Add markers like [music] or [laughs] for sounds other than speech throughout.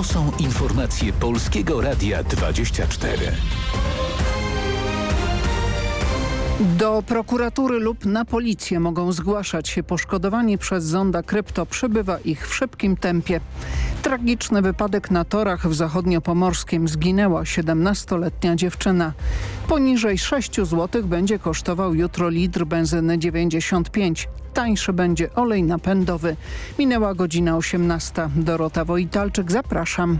To są informacje Polskiego Radia 24. Do prokuratury lub na policję mogą zgłaszać się poszkodowani przez zonda krypto. Przybywa ich w szybkim tempie. Tragiczny wypadek na torach w zachodniopomorskim. Zginęła 17-letnia dziewczyna. Poniżej 6 zł będzie kosztował jutro litr benzyny 95. Tańszy będzie olej napędowy. Minęła godzina 18. Dorota Wojtalczyk, zapraszam.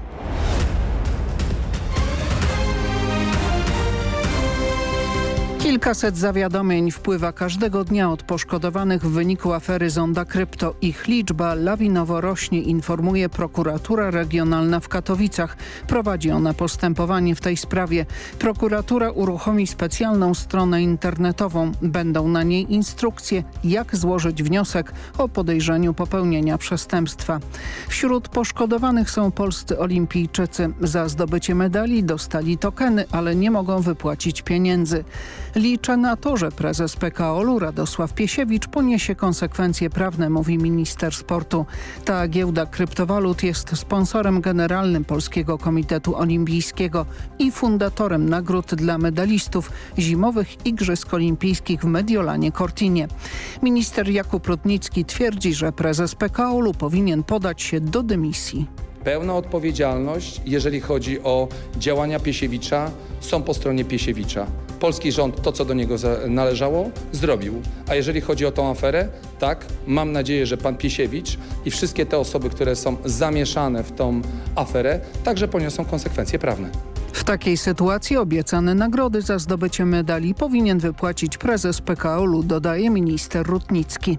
Kilkaset zawiadomień wpływa każdego dnia od poszkodowanych w wyniku afery Zonda Krypto. Ich liczba lawinowo rośnie, informuje prokuratura regionalna w Katowicach. Prowadzi ona postępowanie w tej sprawie. Prokuratura uruchomi specjalną stronę internetową. Będą na niej instrukcje, jak złożyć wniosek o podejrzeniu popełnienia przestępstwa. Wśród poszkodowanych są polscy olimpijczycy. Za zdobycie medali dostali tokeny, ale nie mogą wypłacić pieniędzy. Liczę na to, że prezes PKO-u Radosław Piesiewicz poniesie konsekwencje prawne, mówi minister sportu. Ta giełda kryptowalut jest sponsorem generalnym Polskiego Komitetu Olimpijskiego i fundatorem nagród dla medalistów zimowych Igrzysk Olimpijskich w Mediolanie Cortinie. Minister Jakub Rutnicki twierdzi, że prezes PKO-u powinien podać się do dymisji. Pełna odpowiedzialność, jeżeli chodzi o działania Piesiewicza, są po stronie Piesiewicza. Polski rząd to, co do niego należało, zrobił. A jeżeli chodzi o tą aferę, tak, mam nadzieję, że pan Piesiewicz i wszystkie te osoby, które są zamieszane w tą aferę, także poniosą konsekwencje prawne. W takiej sytuacji obiecane nagrody za zdobycie medali powinien wypłacić prezes PKO-u, dodaje minister Rutnicki.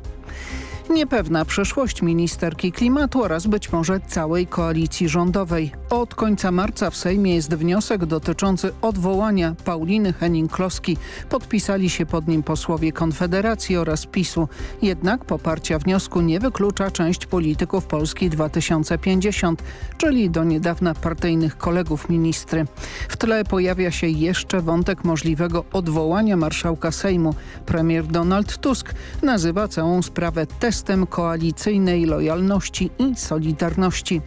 Niepewna przyszłość ministerki klimatu oraz być może całej koalicji rządowej. Od końca marca w Sejmie jest wniosek dotyczący odwołania Pauliny Henning-Kloski. Podpisali się pod nim posłowie Konfederacji oraz PiSu. Jednak poparcia wniosku nie wyklucza część polityków Polski 2050, czyli do niedawna partyjnych kolegów ministry. W tle pojawia się jeszcze wątek możliwego odwołania marszałka Sejmu. Premier Donald Tusk nazywa całą sprawę testem koalicyjnej lojalności i solidarności.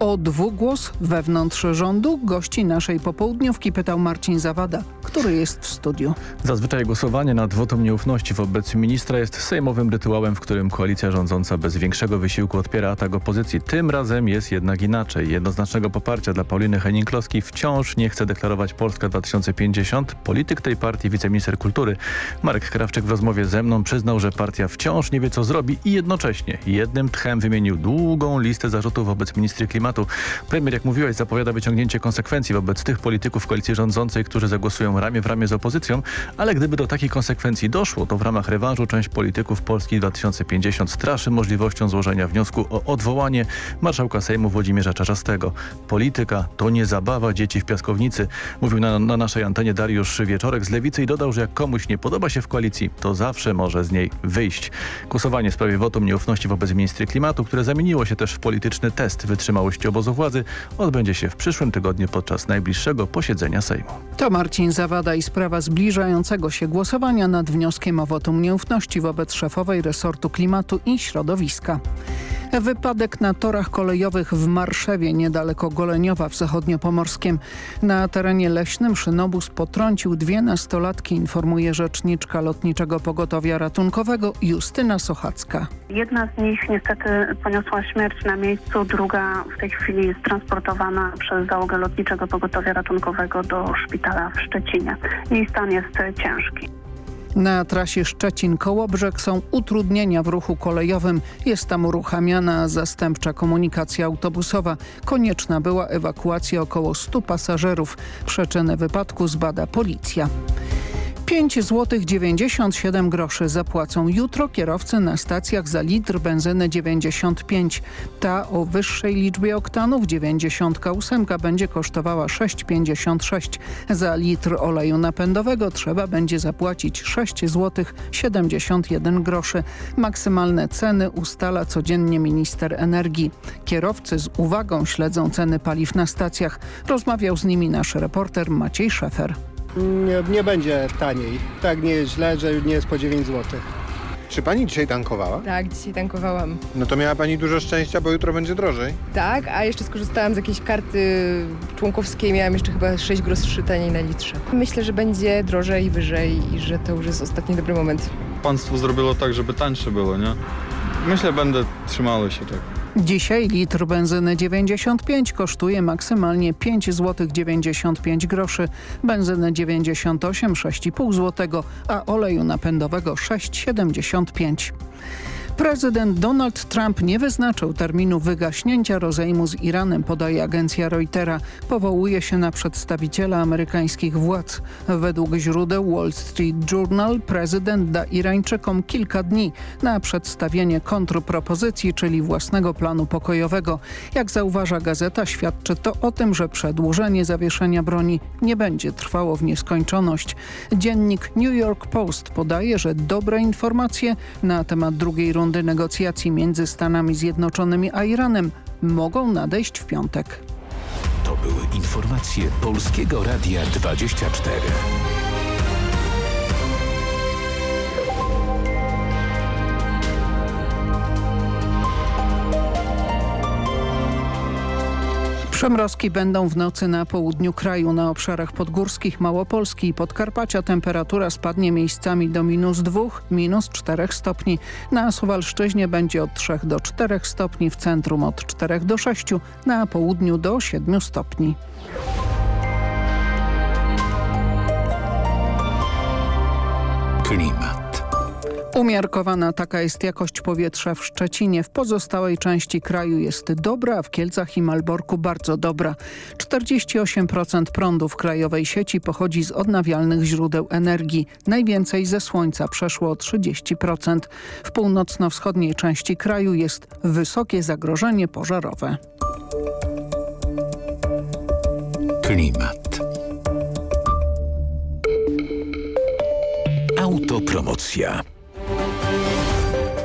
O dwugłos wewnątrz rządu gości naszej popołudniówki pytał Marcin Zawada, który jest w studiu. Zazwyczaj głosowanie nad wotum nieufności wobec ministra jest sejmowym rytuałem, w którym koalicja rządząca bez większego wysiłku odpiera atak opozycji. Tym razem jest jednak inaczej. Jednoznacznego poparcia dla Pauliny Henning-Kloski wciąż nie chce deklarować Polska 2050. Polityk tej partii, wiceminister kultury Marek Krawczyk w rozmowie ze mną przyznał, że partia wciąż nie wie co zrobi i jednocześnie jednym tchem wymienił długą listę zarzutów wobec ministry klimatu. Premier, jak mówiłeś, zapowiada wyciągnięcie konsekwencji wobec tych polityków koalicji rządzącej, którzy zagłosują ramię w ramię z opozycją, ale gdyby do takich konsekwencji doszło, to w ramach rewanżu część polityków Polski 2050 straszy możliwością złożenia wniosku o odwołanie marszałka Sejmu Włodzimierza Czarzastego. Polityka to nie zabawa dzieci w piaskownicy, mówił na, na naszej antenie Dariusz Wieczorek z Lewicy i dodał, że jak komuś nie podoba się w koalicji, to zawsze może z niej wyjść. Głosowanie w sprawie wotum nieufności wobec ministry klimatu, które zamieniło się też w polityczny test wytrzymałości obozu władzy, odbędzie się w przyszłym tygodniu podczas najbliższego posiedzenia Sejmu. To Marcin Zawada i sprawa zbliżającego się głosowania nad wnioskiem o wotum nieufności wobec szefowej resortu klimatu i środowiska. Wypadek na torach kolejowych w Marszewie, niedaleko Goleniowa w zachodniopomorskiem. Na terenie leśnym szynobus potrącił dwie nastolatki, informuje rzeczniczka Lotniczego Pogotowia Ratunkowego Justyna Sochacka. Jedna z nich niestety poniosła śmierć na miejscu, druga w tej chwili jest transportowana przez załogę Lotniczego Pogotowia Ratunkowego do szpitala w Szczecinie. Jej stan jest ciężki. Na trasie Szczecin-Kołobrzeg są utrudnienia w ruchu kolejowym. Jest tam uruchamiana zastępcza komunikacja autobusowa. Konieczna była ewakuacja około 100 pasażerów. Przyczynę wypadku zbada policja. 5 zł 97 groszy zapłacą jutro kierowcy na stacjach za litr benzyny 95. Ta o wyższej liczbie oktanów 98 będzie kosztowała 6,56. Za litr oleju napędowego trzeba będzie zapłacić 6 zł 71 groszy. Maksymalne ceny ustala codziennie minister energii. Kierowcy z uwagą śledzą ceny paliw na stacjach. Rozmawiał z nimi nasz reporter Maciej Szefer. Nie, nie będzie taniej. Tak nie jest źle, że nie jest po 9 zł. Czy pani dzisiaj tankowała? Tak, dzisiaj tankowałam. No to miała pani dużo szczęścia, bo jutro będzie drożej. Tak, a jeszcze skorzystałam z jakiejś karty członkowskiej, miałam jeszcze chyba 6 groszy taniej na litrze. Myślę, że będzie drożej, wyżej i że to już jest ostatni dobry moment. Państwo zrobiło tak, żeby tańsze było, nie? Myślę, będę trzymały się tak. Dzisiaj litr benzyny 95 kosztuje maksymalnie 5 zł 95 groszy, benzyny 98 6,5 zł, a oleju napędowego 6,75. Prezydent Donald Trump nie wyznaczył terminu wygaśnięcia rozejmu z Iranem, podaje agencja Reutera. Powołuje się na przedstawiciela amerykańskich władz. Według źródeł Wall Street Journal prezydent da Irańczykom kilka dni na przedstawienie kontrpropozycji, czyli własnego planu pokojowego. Jak zauważa gazeta, świadczy to o tym, że przedłużenie zawieszenia broni nie będzie trwało w nieskończoność. Dziennik New York Post podaje, że dobre informacje na temat drugiej rundy rundy negocjacji między Stanami Zjednoczonymi a Iranem mogą nadejść w piątek. To były informacje Polskiego Radia 24. Przemrozki będą w nocy na południu kraju. Na obszarach podgórskich Małopolski i Podkarpacia temperatura spadnie miejscami do minus 2, minus 4 stopni. Na Suwalszczyźnie będzie od 3 do 4 stopni, w centrum od 4 do 6, na południu do 7 stopni. Klimat. Umiarkowana taka jest jakość powietrza w Szczecinie. W pozostałej części kraju jest dobra, a w Kielcach i Malborku bardzo dobra. 48% prądu w krajowej sieci pochodzi z odnawialnych źródeł energii. Najwięcej ze słońca przeszło o 30%. W północno-wschodniej części kraju jest wysokie zagrożenie pożarowe. Klimat. Autopromocja.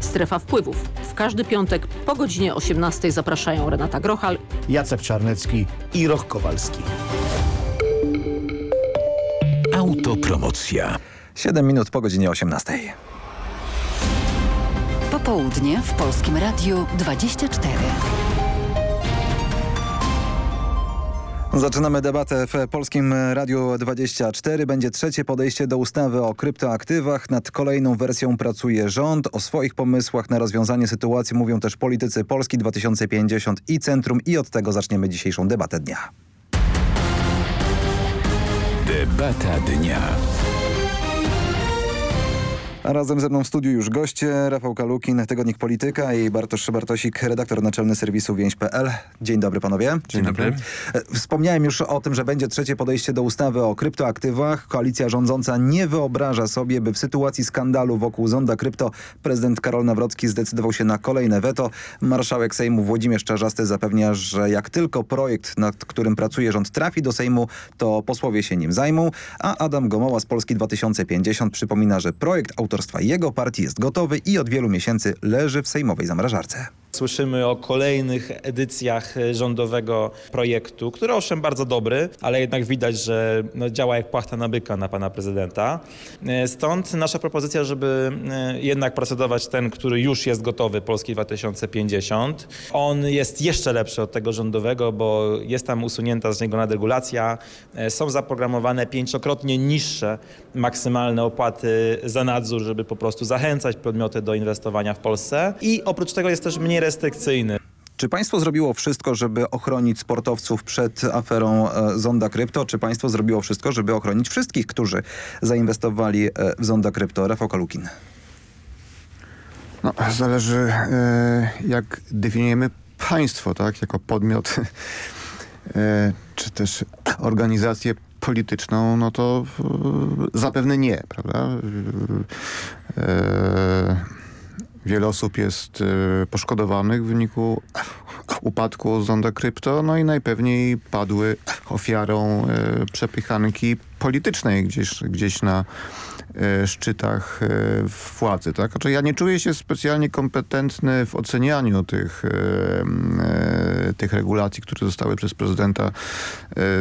Strefa wpływów. W każdy piątek po godzinie 18 zapraszają Renata Grochal, Jacek Czarnecki i Roch Kowalski. Autopromocja. 7 minut po godzinie 18. Popołudnie w Polskim Radiu 24. Zaczynamy debatę w Polskim Radiu 24. Będzie trzecie podejście do ustawy o kryptoaktywach. Nad kolejną wersją pracuje rząd. O swoich pomysłach na rozwiązanie sytuacji mówią też politycy Polski 2050 i Centrum i od tego zaczniemy dzisiejszą debatę dnia. Debata dnia. A razem ze mną w studiu już goście. Rafał Kalukin, Tygodnik Polityka i Bartosz Bartosik, redaktor naczelny serwisu więź.pl. Dzień dobry panowie. Dzień dobry. Wspomniałem już o tym, że będzie trzecie podejście do ustawy o kryptoaktywach. Koalicja rządząca nie wyobraża sobie, by w sytuacji skandalu wokół zonda krypto prezydent Karol Nawrocki zdecydował się na kolejne weto. Marszałek Sejmu Włodzimierz Czarzasty zapewnia, że jak tylko projekt, nad którym pracuje rząd trafi do Sejmu, to posłowie się nim zajmą. A Adam Gomoła z Polski 2050 przypomina, że projekt autorstwa jego partii jest gotowy i od wielu miesięcy leży w sejmowej zamrażarce. Słyszymy o kolejnych edycjach rządowego projektu, który owszem bardzo dobry, ale jednak widać, że no, działa jak płachta na byka na pana prezydenta. Stąd nasza propozycja, żeby jednak procedować ten, który już jest gotowy, Polski 2050. On jest jeszcze lepszy od tego rządowego, bo jest tam usunięta z niego nadregulacja. Są zaprogramowane pięciokrotnie niższe maksymalne opłaty za nadzór, żeby po prostu zachęcać podmioty do inwestowania w Polsce. I oprócz tego jest też mniej restrykcyjny. Czy państwo zrobiło wszystko, żeby ochronić sportowców przed aferą e, Zonda Krypto? Czy państwo zrobiło wszystko, żeby ochronić wszystkich, którzy zainwestowali e, w Zonda Krypto? Rafał Kalukin. No, zależy e, jak definiujemy państwo, tak? Jako podmiot [laughs] czy też organizację polityczną, no to zapewne nie, prawda? E, Wiele osób jest poszkodowanych w wyniku [laughs] upadku Zonda Krypto, no i najpewniej padły ofiarą przepychanki politycznej gdzieś, gdzieś na szczytach władzy. Tak? Znaczy ja nie czuję się specjalnie kompetentny w ocenianiu tych, tych regulacji, które zostały przez prezydenta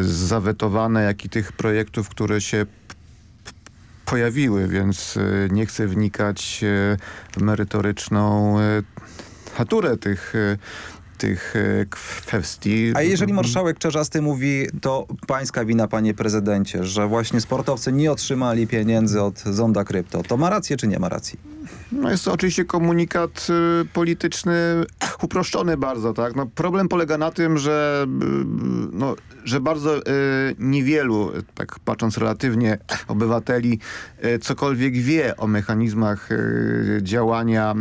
zawetowane, jak i tych projektów, które się pojawiły, więc nie chcę wnikać w merytoryczną naturę tych tych kwestii. A jeżeli marszałek Czarzasty mówi, to pańska wina, panie prezydencie, że właśnie sportowcy nie otrzymali pieniędzy od Zonda Krypto, to ma rację czy nie ma racji? No jest to oczywiście komunikat y, polityczny uproszczony bardzo, tak? No problem polega na tym, że, y, no, że bardzo y, niewielu, tak patrząc relatywnie, obywateli cokolwiek wie o mechanizmach y, działania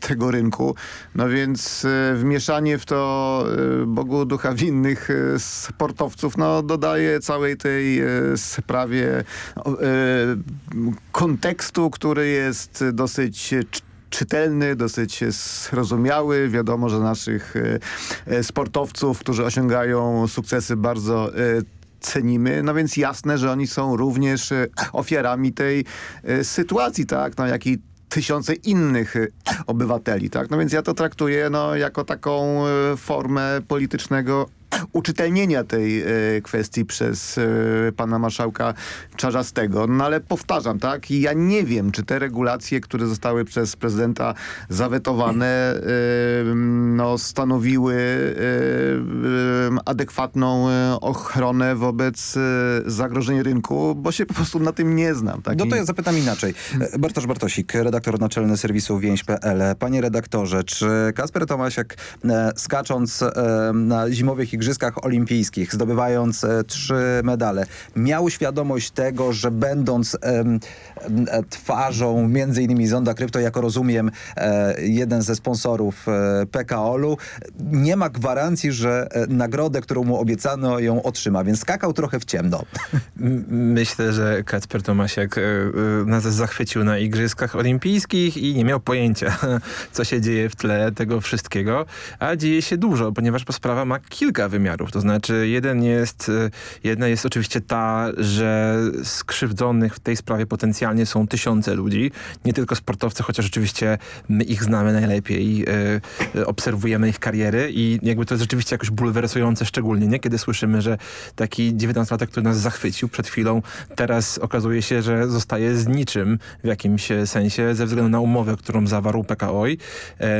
tego rynku. No więc wmieszanie w to Bogu ducha winnych sportowców no, dodaje całej tej sprawie kontekstu, który jest dosyć czytelny, dosyć zrozumiały. Wiadomo, że naszych sportowców, którzy osiągają sukcesy bardzo cenimy, no więc jasne, że oni są również ofiarami tej sytuacji, tak, no jak i tysiące innych obywateli, tak? No więc ja to traktuję no, jako taką formę politycznego uczytelnienia tej e, kwestii przez e, pana marszałka Czarzastego. No ale powtarzam, tak, ja nie wiem, czy te regulacje, które zostały przez prezydenta zawetowane, e, no, stanowiły adekwatną ochronę wobec zagrożeń rynku, bo się po prostu na tym nie znam. Tak? No to ja zapytam inaczej. Bartosz Bartosik, redaktor naczelny serwisu więź.pl. Panie redaktorze, czy Kasper Tomasiak skacząc na zimowych igrzyskach olimpijskich, zdobywając e, trzy medale, miał świadomość tego, że będąc e, twarzą między innymi Zonda Krypto, jako rozumiem e, jeden ze sponsorów PKOL-u, nie ma gwarancji, że nagrodę, którą mu obiecano, ją otrzyma, więc skakał trochę w ciemno. Myślę, że Kacper Tomasiak nas zachwycił na Igrzyskach Olimpijskich i nie miał pojęcia, [laughs] co się dzieje w tle tego wszystkiego, a dzieje się dużo, ponieważ sprawa ma kilka wymiarów. To znaczy jeden jest, e, jedna jest oczywiście ta, że skrzywdzonych w tej sprawie potencjalnie są tysiące ludzi, nie tylko sportowcy, chociaż oczywiście my ich znamy najlepiej, yy, obserwujemy ich kariery i jakby to jest rzeczywiście jakoś bulwersujące szczególnie, nie? Kiedy słyszymy, że taki 19-latek, który nas zachwycił przed chwilą, teraz okazuje się, że zostaje z niczym w jakimś sensie ze względu na umowę, którą zawarł PKO. Yy,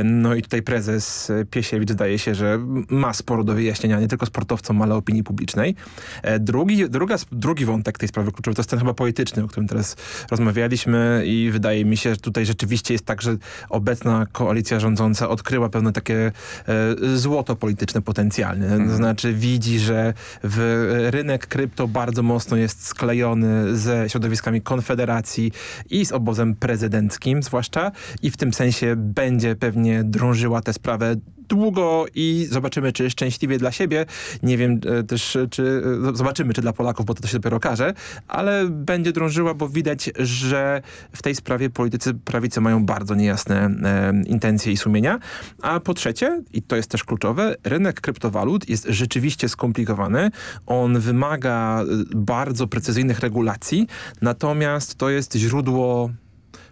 no i tutaj prezes Piesiewicz zdaje się, że ma sporo do wyjaśnienia nie tylko sportowcom, ale opinii publicznej. E, drugi, druga, drugi wątek tej sprawy kluczowy to jest ten chyba polityczny, o którym teraz rozmawialiśmy i wydaje mi się, że tutaj rzeczywiście jest tak, że obecna koalicja rządząca odkryła pewne takie e, złoto polityczne potencjalne. Mhm. To znaczy widzi, że w rynek krypto bardzo mocno jest sklejony ze środowiskami Konfederacji i z obozem prezydenckim zwłaszcza i w tym sensie będzie pewnie drążyła tę sprawę długo i zobaczymy, czy szczęśliwie dla siebie. Nie wiem e, też, czy e, zobaczymy, czy dla Polaków, bo to, to się dopiero okaże, ale będzie drążyła, bo widać, że w tej sprawie politycy prawicy mają bardzo niejasne e, intencje i sumienia. A po trzecie, i to jest też kluczowe, rynek kryptowalut jest rzeczywiście skomplikowany. On wymaga e, bardzo precyzyjnych regulacji, natomiast to jest źródło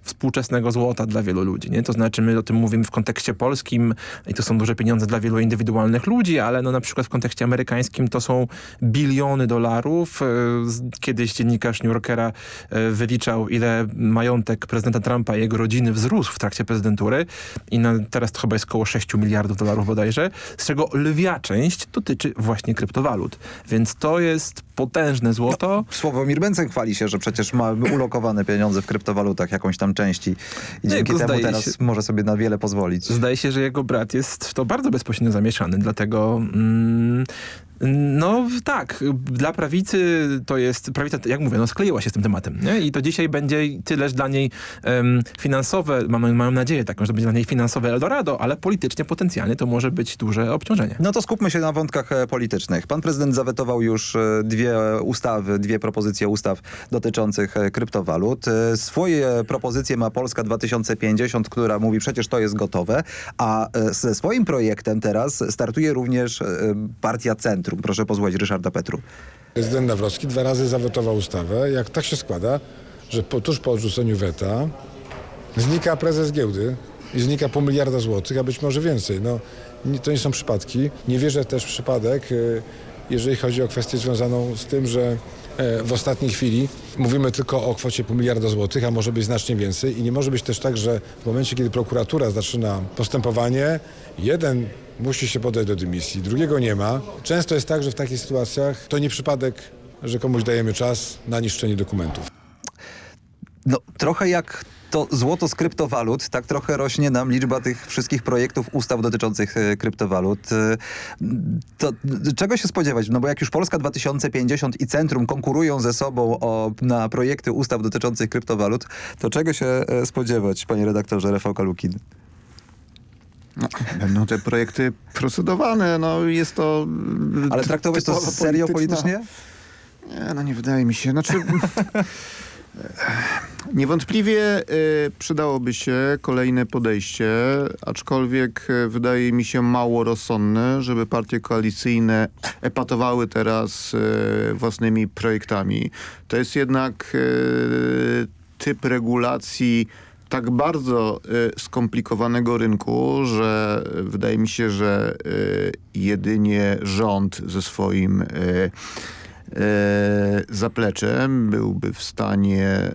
współczesnego złota dla wielu ludzi. Nie? To znaczy my o tym mówimy w kontekście polskim i to są duże pieniądze dla wielu indywidualnych ludzi, ale no na przykład w kontekście amerykańskim to są biliony dolarów. E, kiedyś dziennikarz New Yorkera e, wyliczał, ile majątek prezydenta Trumpa i jego rodziny wzrósł w trakcie prezydentury i teraz to chyba jest około 6 miliardów dolarów bodajże, z czego lwia część dotyczy właśnie kryptowalut. Więc to jest potężne złoto. No, Sławomir Bęcek chwali się, że przecież ma ulokowane pieniądze w kryptowalutach, jakąś tam części i dzięki temu teraz się, może sobie na wiele pozwolić. Zdaje się, że jego brat jest w to bardzo bezpośrednio zamieszany, dlatego... Mm, No tak, dla prawicy to jest, prawica, jak mówię, no skleiła się z tym tematem nie? i to dzisiaj będzie tyleż dla niej um, finansowe, mam, mam nadzieję taką, że będzie dla niej finansowe Eldorado, ale politycznie potencjalnie to może być duże obciążenie. No to skupmy się na wątkach e, politycznych. Pan prezydent zawetował już e, dwie ustawy, dwie propozycje ustaw dotyczących e, kryptowalut. Swoje propozycje ma Polska 2050, która mówi przecież to jest gotowe, a ze swoim projektem teraz startuje również partia Centrum. Proszę pozwolić Ryszarda Petru. Prezydent Nawrocki dwa razy zawetował ustawę. Jak tak się składa, że po, tuż po odrzuceniu weta znika prezes giełdy i znika pół miliarda złotych, a być może więcej. No, to nie są przypadki. Nie wierzę też w przypadek, e, jeżeli chodzi o kwestię związaną z tym, że e, w ostatniej chwili mówimy tylko o kwocie pół miliarda złotych, a może być znacznie więcej i nie może być też tak, że w momencie, kiedy prokuratura zaczyna postępowanie, jeden musi się podać do dymisji, drugiego nie ma. Często jest tak, że w takich sytuacjach to nie przypadek, że komuś dajemy czas na niszczenie dokumentów. No trochę jak to złoto z kryptowalut, tak trochę rośnie nam liczba tych wszystkich projektów, ustaw dotyczących e, kryptowalut. E, to czego się spodziewać? No bo jak już Polska 2050 i Centrum konkurują ze sobą o, na projekty ustaw dotyczących kryptowalut, to czego się e, spodziewać, panie redaktorze Rafał Kalukin? No, będą te projekty procedowane, no jest to... Ale traktować to serio politycznie? Nie, no nie wydaje mi się. Znaczy... [laughs] Niewątpliwie y, przydałoby się kolejne podejście, aczkolwiek y, wydaje mi się mało rozsądne, żeby partie koalicyjne epatowały teraz y, własnymi projektami. To jest jednak typ regulacji tak bardzo y, skomplikowanego rynku, że wydaje mi się, że y, jedynie rząd ze swoim zapleczem byłby w stanie e,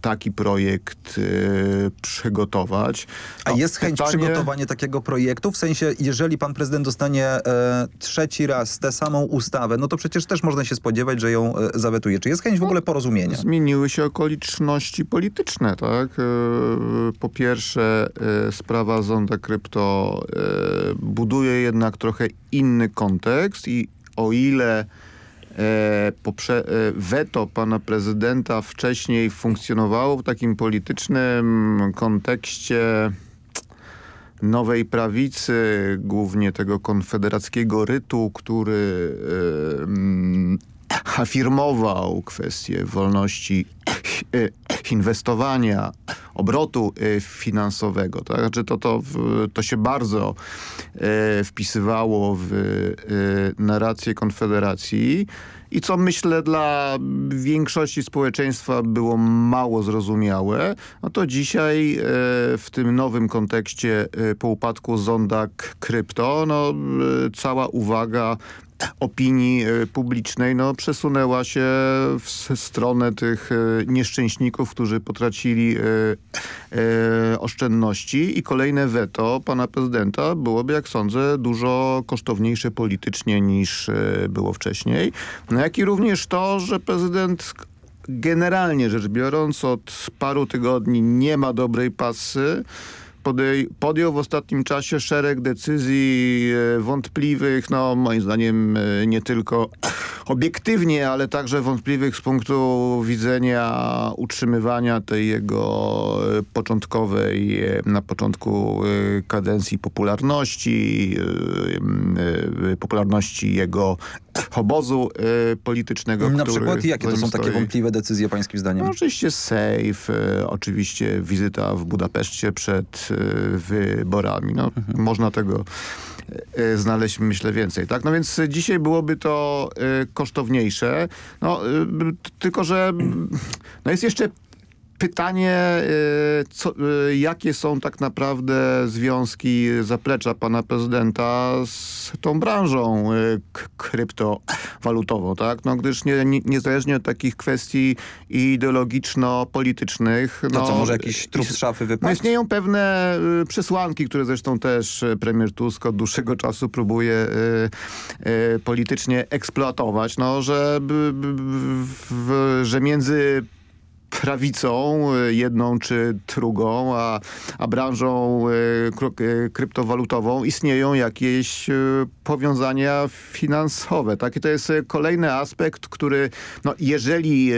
taki projekt e, przygotować. A jest chęć pytanie... przygotowania takiego projektu? W sensie, jeżeli pan prezydent dostanie trzeci raz tę samą ustawę, no to przecież też można się spodziewać, że ją zawetuje. Czy jest chęć w ogóle porozumienia? Zmieniły się okoliczności polityczne, tak? Po pierwsze, sprawa zonda krypto buduje jednak trochę inny kontekst i o ile E, poprze e, weto pana prezydenta wcześniej funkcjonowało w takim politycznym kontekście nowej prawicy, głównie tego konfederackiego rytu, który afirmował kwestię wolności e, inwestowania, obrotu e, finansowego. Tak? Znaczy to, to, to się bardzo e, wpisywało w narrację Konfederacji i co myślę dla większości społeczeństwa było mało zrozumiałe, no to dzisiaj w tym nowym kontekście po upadku zonda krypto, no, cała uwaga opinii e, publicznej no, przesunęła się w stronę tych e, nieszczęśników, którzy potracili e, oszczędności i kolejne weto pana prezydenta byłoby, jak sądzę, dużo kosztowniejsze politycznie niż było wcześniej. No, jak i również to, że prezydent generalnie rzecz biorąc od paru tygodni nie ma dobrej pasy, podjął w ostatnim czasie szereg decyzji e, wątpliwych, no moim zdaniem e, nie tylko obiektywnie, ale także wątpliwych z punktu widzenia utrzymywania tej jego e, początkowej, na początku kadencji popularności, popularności jego obozu politycznego. Na przykład jakie to są takie wątpliwe decyzje pańskim zdaniem? No, oczywiście safe, oczywiście wizyta w Budapeszcie przed wyborami. No, mhm. Można tego e, znaleźć myślę więcej. Tak? No więc dzisiaj byłoby to e, kosztowniejsze. No, e, tylko, że no jest jeszcze pytanie, e, co, e, jakie są tak naprawdę związki zaplecza pana prezydenta z tą branżą e, kryptowalutową, tak? No, gdyż nie, niezależnie od takich kwestii ideologiczno-politycznych... No, no co, może jakiś trup z szafy wypaść? No, istnieją pewne przesłanki, które zresztą też premier Tusk od dłuższego czasu próbuje politycznie eksploatować, no, że, że między prawicą, jedną czy drugą, a, a branżą kryptowalutową istnieją jakieś powiązania finansowe. Tak? I to jest kolejny aspekt, który no, jeżeli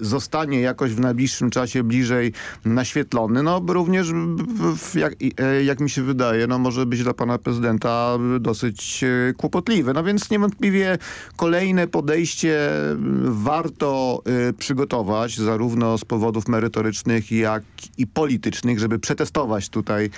zostanie jakoś w najbliższym czasie bliżej naświetlony, no również jak, jak mi się wydaje, no może być dla pana prezydenta dosyć kłopotliwy. No więc niewątpliwie kolejne podejście warto przygotować, zarówno z powodów merytorycznych, jak i politycznych, żeby przetestować tutaj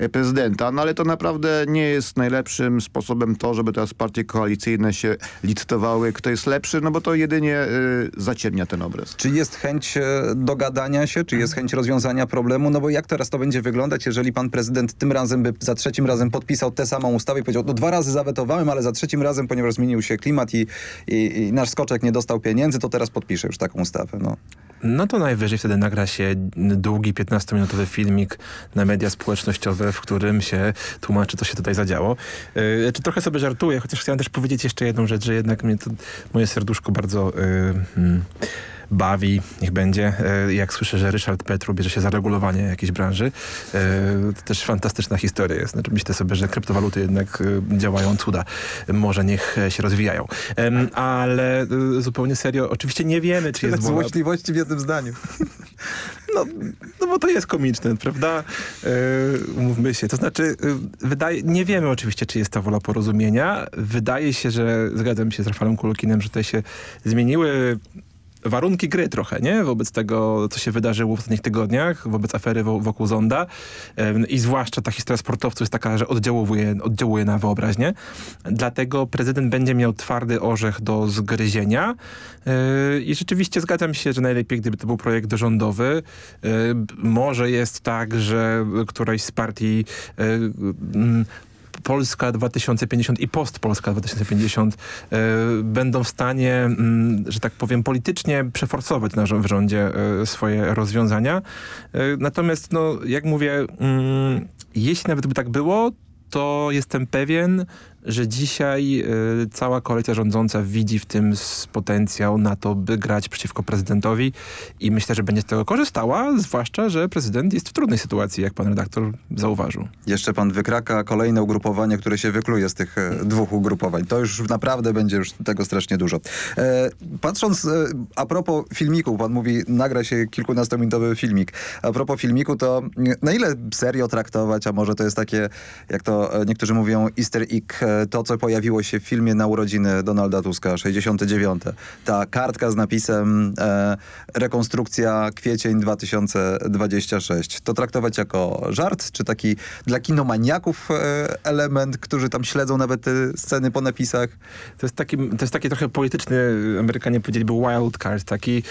y, prezydenta. No ale to naprawdę nie jest najlepszym sposobem to, żeby teraz partie koalicyjne się licytowały, kto jest lepszy, no bo to jedynie y, zaciemnia ten obraz. Czy jest chęć dogadania się, czy jest chęć rozwiązania problemu? No bo jak teraz to będzie wyglądać, jeżeli pan prezydent tym razem by za trzecim razem podpisał tę samą ustawę i powiedział, no dwa razy zawetowałem, ale za trzecim razem, ponieważ zmienił się klimat i, i, i nasz skoczek nie dostał pieniędzy, to teraz podpiszę już taką ustawę. No. No to najwyżej wtedy nagra się długi 15-minutowy filmik na media społecznościowe, w którym się tłumaczy, co się tutaj zadziało. Yy, czy trochę sobie żartuję, chociaż chciałem też powiedzieć jeszcze jedną rzecz, że jednak mnie to, moje serduszko bardzo... Yy, bawi, niech będzie. E, jak słyszę, że Ryszard Petru bierze się za regulowanie jakiejś branży, e, to też fantastyczna historia jest. Znaczy myślę sobie, że kryptowaluty jednak e, działają cuda. Może niech się rozwijają. Ale zupełnie serio, oczywiście nie wiemy, czy jest wola... Złośliwości w jednym zdaniu. [laughs] No, no bo to jest komiczne, prawda? Umówmy się. To znaczy, wydaje, nie wiemy oczywiście, czy jest ta wola porozumienia. Wydaje się, że zgadzam się z Rafałem Kulukinem, że tutaj się zmieniły warunki gry trochę, nie? Wobec tego, co się wydarzyło w ostatnich tygodniach, wobec afery wokół Zonda i zwłaszcza ta historia sportowców jest taka, że oddziałuje, oddziałuje na wyobraźnię. Dlatego prezydent będzie miał twardy orzech do zgryzienia yy, i rzeczywiście zgadzam się, że najlepiej, gdyby to był projekt rządowy. Yy, może jest tak, że któraś z partii yy, Polska 2050 i post-Polska 2050 e, będą w stanie, mm, że tak powiem, politycznie przeforsować na, w rządzie e, swoje rozwiązania. E, natomiast, no, jak mówię, mm, jeśli nawet by tak było, to jestem pewien, że dzisiaj y, cała koalicja rządząca widzi w tym potencjał na to, by grać przeciwko prezydentowi i myślę, że będzie z tego korzystała, zwłaszcza, że prezydent jest w trudnej sytuacji, jak pan redaktor zauważył. Jeszcze pan wykraka kolejne ugrupowanie, które się wykluje z tych e, dwóch ugrupowań. To już naprawdę będzie już tego strasznie dużo. E, patrząc e, a propos filmiku, pan mówi, nagra się kilkunastominutowy filmik. A propos filmiku, to na ile serio traktować, a może to jest takie, jak to e, niektórzy mówią, easter egg e, to, co pojawiło się w filmie na urodziny Donalda Tuska, 69. Ta kartka z napisem e, rekonstrukcja kwiecień 2026. To traktować jako żart, czy taki dla kinomaniaków e, element, którzy tam śledzą nawet te sceny po napisach? To jest taki, to jest taki trochę polityczny, Amerykanie powiedzieliby wild card, taki,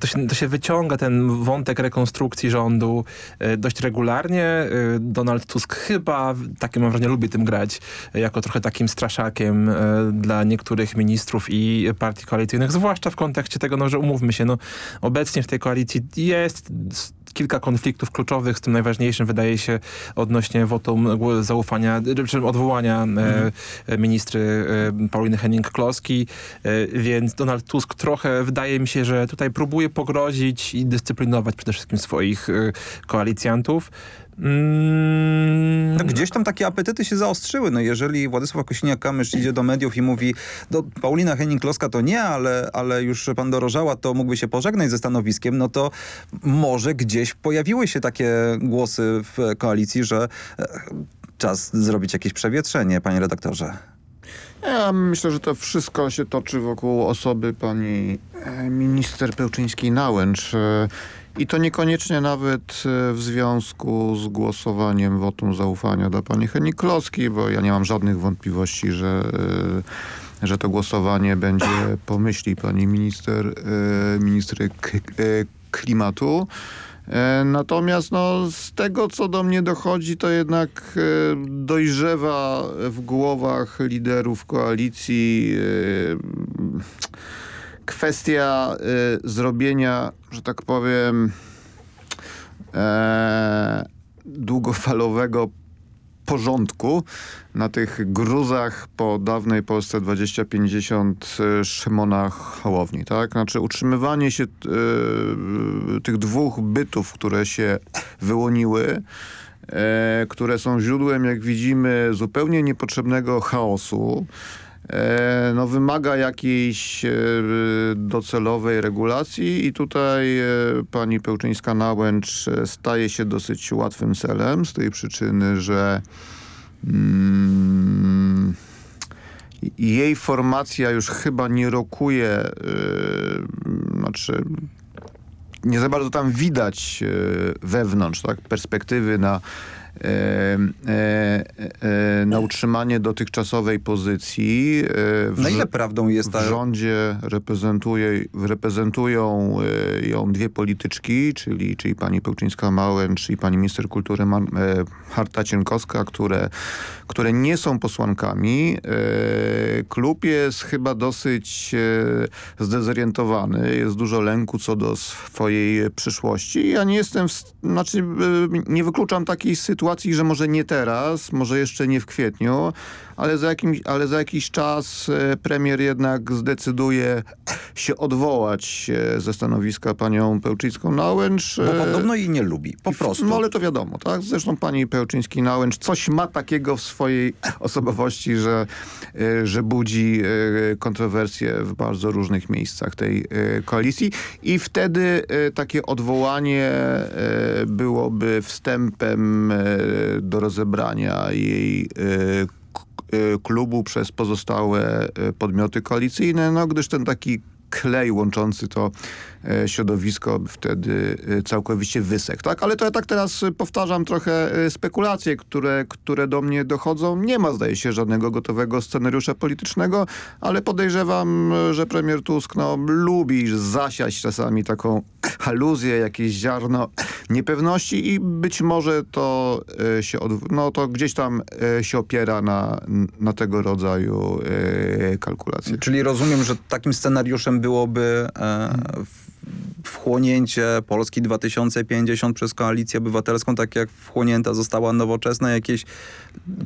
to się, to się wyciąga ten wątek rekonstrukcji rządu e, dość regularnie. E, Donald Tusk chyba, takie mam wrażenie, lubi tym grać, jako trochę taki takim straszakiem e, dla niektórych ministrów i partii koalicyjnych, zwłaszcza w kontekście tego, no, że umówmy się, no, obecnie w tej koalicji jest kilka konfliktów kluczowych, z tym najważniejszym wydaje się odnośnie wotum zaufania, czy odwołania e, mhm. ministry e, Pauliny Henning-Kloski, więc Donald Tusk trochę wydaje mi się, że tutaj próbuje pogrozić i dyscyplinować przede wszystkim swoich koalicjantów. Mm. No, gdzieś tam takie apetyty się zaostrzyły. No, jeżeli Władysław Kosiniak-Kamysz idzie do mediów i mówi do Paulina Henning-Kloska to nie, ale, ale już pan Dorożała to mógłby się pożegnać ze stanowiskiem, no to może gdzieś pojawiły się takie głosy w koalicji, że e, czas zrobić jakieś przewietrzenie, panie redaktorze. Ja myślę, że to wszystko się toczy wokół osoby pani e, minister Pełczyńskiej-Nałęcz. I to niekoniecznie nawet e, w związku z głosowaniem wotum zaufania dla pani Kloski, bo ja nie mam żadnych wątpliwości, że, e, że to głosowanie będzie po myśli pani minister, e, ministry klimatu. Natomiast no, z tego, co do mnie dochodzi, to jednak dojrzewa w głowach liderów koalicji kwestia zrobienia, że tak powiem, e, długofalowego porządku na tych gruzach po dawnej Polsce 2050 Szymona Hołowni. Tak? Znaczy utrzymywanie się y, tych dwóch bytów, które się wyłoniły, e, które są źródłem, jak widzimy, zupełnie niepotrzebnego chaosu, e, no, wymaga jakiejś e, docelowej regulacji i tutaj e, pani Pełczyńska-Nałęcz staje się dosyć łatwym celem z tej przyczyny, że mm, jej formacja już chyba nie rokuje, yy, znaczy nie za bardzo tam widać yy, wewnątrz tak, perspektywy na E, e, e, na utrzymanie dotychczasowej pozycji. W, na ile prawdą jest ta... W rządzie reprezentuje, reprezentują ją dwie polityczki, czyli, czyli pani Pełczyńska-Małęcz i pani minister kultury Harta Cienkowska, które, które nie są posłankami. Klub jest chyba dosyć zdezorientowany, jest dużo lęku co do swojej przyszłości. Ja nie jestem, w, znaczy nie wykluczam takiej sytuacji, sytuacji, że może nie teraz, może jeszcze nie w kwietniu, ale za, jakimś, ale za jakiś czas e, premier jednak zdecyduje się odwołać e, ze stanowiska panią Pełczyńską-Nałęcz. Bo e, podobno jej nie lubi, po prostu. No ale to wiadomo, tak? Zresztą pani Pełczyński-Nałęcz coś ma takiego w swojej [laughs] osobowości, że, że budzi kontrowersje w bardzo różnych miejscach tej koalicji i wtedy takie odwołanie byłoby wstępem do rozebrania jej klubu przez pozostałe y, podmioty koalicyjne, no gdyż ten taki klej łączący to środowisko wtedy e, całkowicie wysek. Tak? Ale to ja tak teraz powtarzam trochę e, spekulacje, które, które do mnie dochodzą. Nie ma zdaje się żadnego gotowego scenariusza politycznego, ale podejrzewam, że premier Tusk no, lubi zasiać czasami taką [laughs] aluzję, jakieś ziarno niepewności i być może to się no, to gdzieś tam się opiera na, na tego rodzaju kalkulacje. Czyli rozumiem, że takim scenariuszem byłoby e, wchłonięcie Polski 2050 przez Koalicję Obywatelską, tak jak wchłonięta została Nowoczesna, jakieś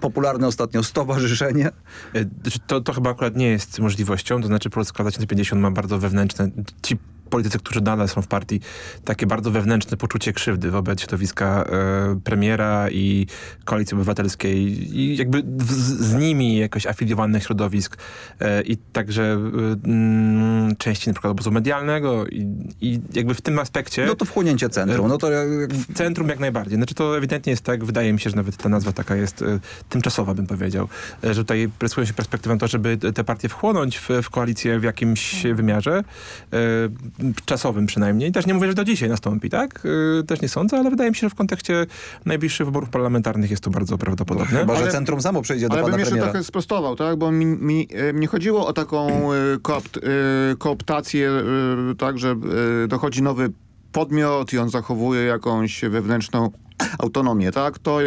popularne ostatnio stowarzyszenie? E, to, to chyba akurat nie jest możliwością, to znaczy Polska 2050 ma bardzo wewnętrzne, ci politycy, którzy nadal są w partii, takie bardzo wewnętrzne poczucie krzywdy wobec środowiska e, premiera i Koalicji Obywatelskiej i jakby z, z nimi jakoś afiliowanych środowisk e, i także e, mm, części na przykład obozu medialnego i, i, jakby w tym aspekcie... No to wchłonięcie centrum. No to jak... Centrum jak najbardziej. Znaczy to ewidentnie jest tak, wydaje mi się, że nawet ta nazwa taka jest e, tymczasowa, bym powiedział, e, że tutaj presuje się perspektywą to, żeby te partie wchłonąć w, w koalicję w jakimś wymiarze e, czasowym przynajmniej. Też nie mówię, że do dzisiaj nastąpi, tak? Yy, też nie sądzę, ale wydaje mi się, że w kontekście najbliższych wyborów parlamentarnych jest to bardzo prawdopodobne. No, chyba, ale... że centrum samo przejdzie do ale pana bym jeszcze premiera. trochę sprostował, tak? Bo mi, mi, e, mi chodziło o taką e, koopt, e, kooptację, tak, że dochodzi nowy podmiot i on zachowuje jakąś wewnętrzną autonomię, tak? To,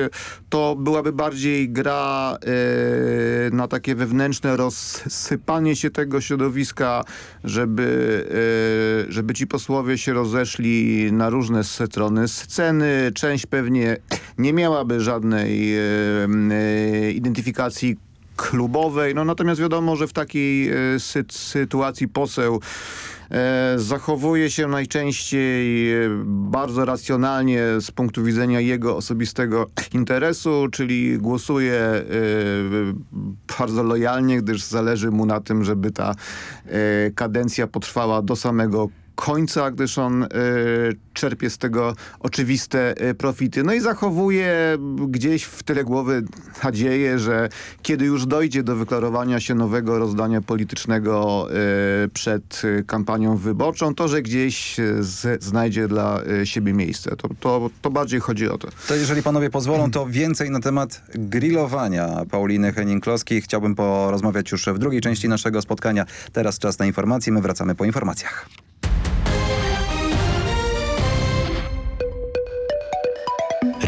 to byłaby bardziej gra e, na takie wewnętrzne rozsypanie się tego środowiska, żeby, e, żeby ci posłowie się rozeszli na różne strony sceny. Część pewnie nie miałaby żadnej e, identyfikacji klubowej, no natomiast wiadomo, że w takiej sy sytuacji poseł zachowuje się najczęściej e, bardzo racjonalnie z punktu widzenia jego osobistego interesu, czyli głosuje e, bardzo lojalnie, gdyż zależy mu na tym, żeby ta kadencja potrwała do samego końca, gdyż on y, czerpie z tego oczywiste y, profity. No i zachowuje gdzieś w tyle głowy nadzieję, że kiedy już dojdzie do wyklarowania się nowego rozdania politycznego y, przed kampanią wyborczą, to że gdzieś z, znajdzie dla siebie miejsce. To, to, to bardziej chodzi o to. To jeżeli panowie pozwolą, to więcej na temat grillowania Pauliny Henning-Kloskiej. Chciałbym porozmawiać już w drugiej części naszego spotkania. Teraz czas na informacje. My wracamy po informacjach.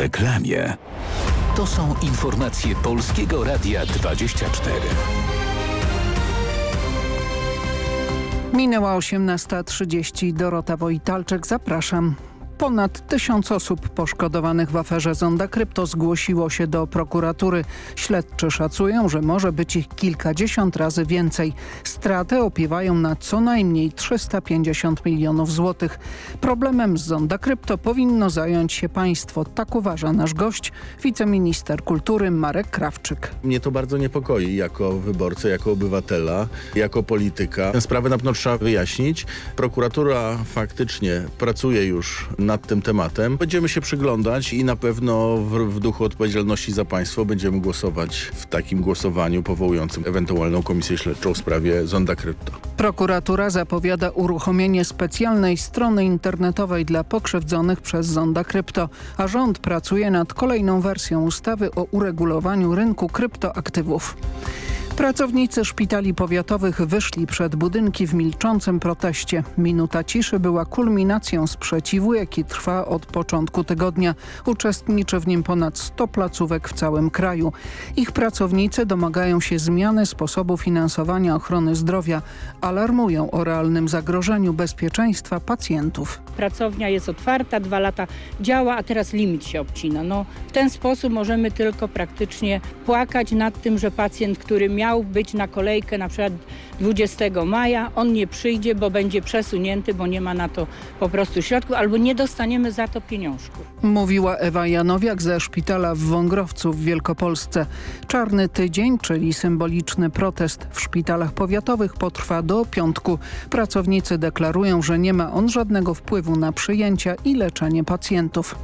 Reklamie. To są informacje Polskiego Radia 24. Minęła 18.30. Dorota Wojtalczyk, zapraszam. Ponad tysiąc osób poszkodowanych w aferze Zonda Krypto zgłosiło się do prokuratury. Śledczy szacują, że może być ich kilkadziesiąt razy więcej. Straty opiewają na co najmniej 350 milionów złotych. Problemem z Zonda Krypto powinno zająć się państwo. Tak uważa nasz gość, wiceminister kultury Marek Krawczyk. Mnie to bardzo niepokoi jako wyborcę, jako obywatela, jako polityka. Tę sprawę na pewno trzeba wyjaśnić. Prokuratura faktycznie pracuje już nad tym tematem. Będziemy się przyglądać i na pewno w, w duchu odpowiedzialności za państwo będziemy głosować w takim głosowaniu powołującym ewentualną komisję śledczą w sprawie Zonda Krypto. Prokuratura zapowiada uruchomienie specjalnej strony internetowej dla pokrzywdzonych przez Zonda Krypto, a rząd pracuje nad kolejną wersją ustawy o uregulowaniu rynku kryptoaktywów. Pracownicy szpitali powiatowych wyszli przed budynki w milczącym proteście. Minuta ciszy była kulminacją sprzeciwu, jaki trwa od początku tygodnia. Uczestniczy w nim ponad 100 placówek w całym kraju. Ich pracownicy domagają się zmiany sposobu finansowania ochrony zdrowia. Alarmują o realnym zagrożeniu bezpieczeństwa pacjentów. Pracownia jest otwarta, dwa lata działa, a teraz limit się obcina. No, w ten sposób możemy tylko praktycznie płakać nad tym, że pacjent, który miał być na kolejkę na przykład 20 maja, on nie przyjdzie, bo będzie przesunięty, bo nie ma na to po prostu środków albo nie dostaniemy za to pieniążków. Mówiła Ewa Janowiak ze szpitala w Wągrowcu w Wielkopolsce. Czarny tydzień, czyli symboliczny protest w szpitalach powiatowych potrwa do piątku. Pracownicy deklarują, że nie ma on żadnego wpływu na przyjęcia i leczenie pacjentów.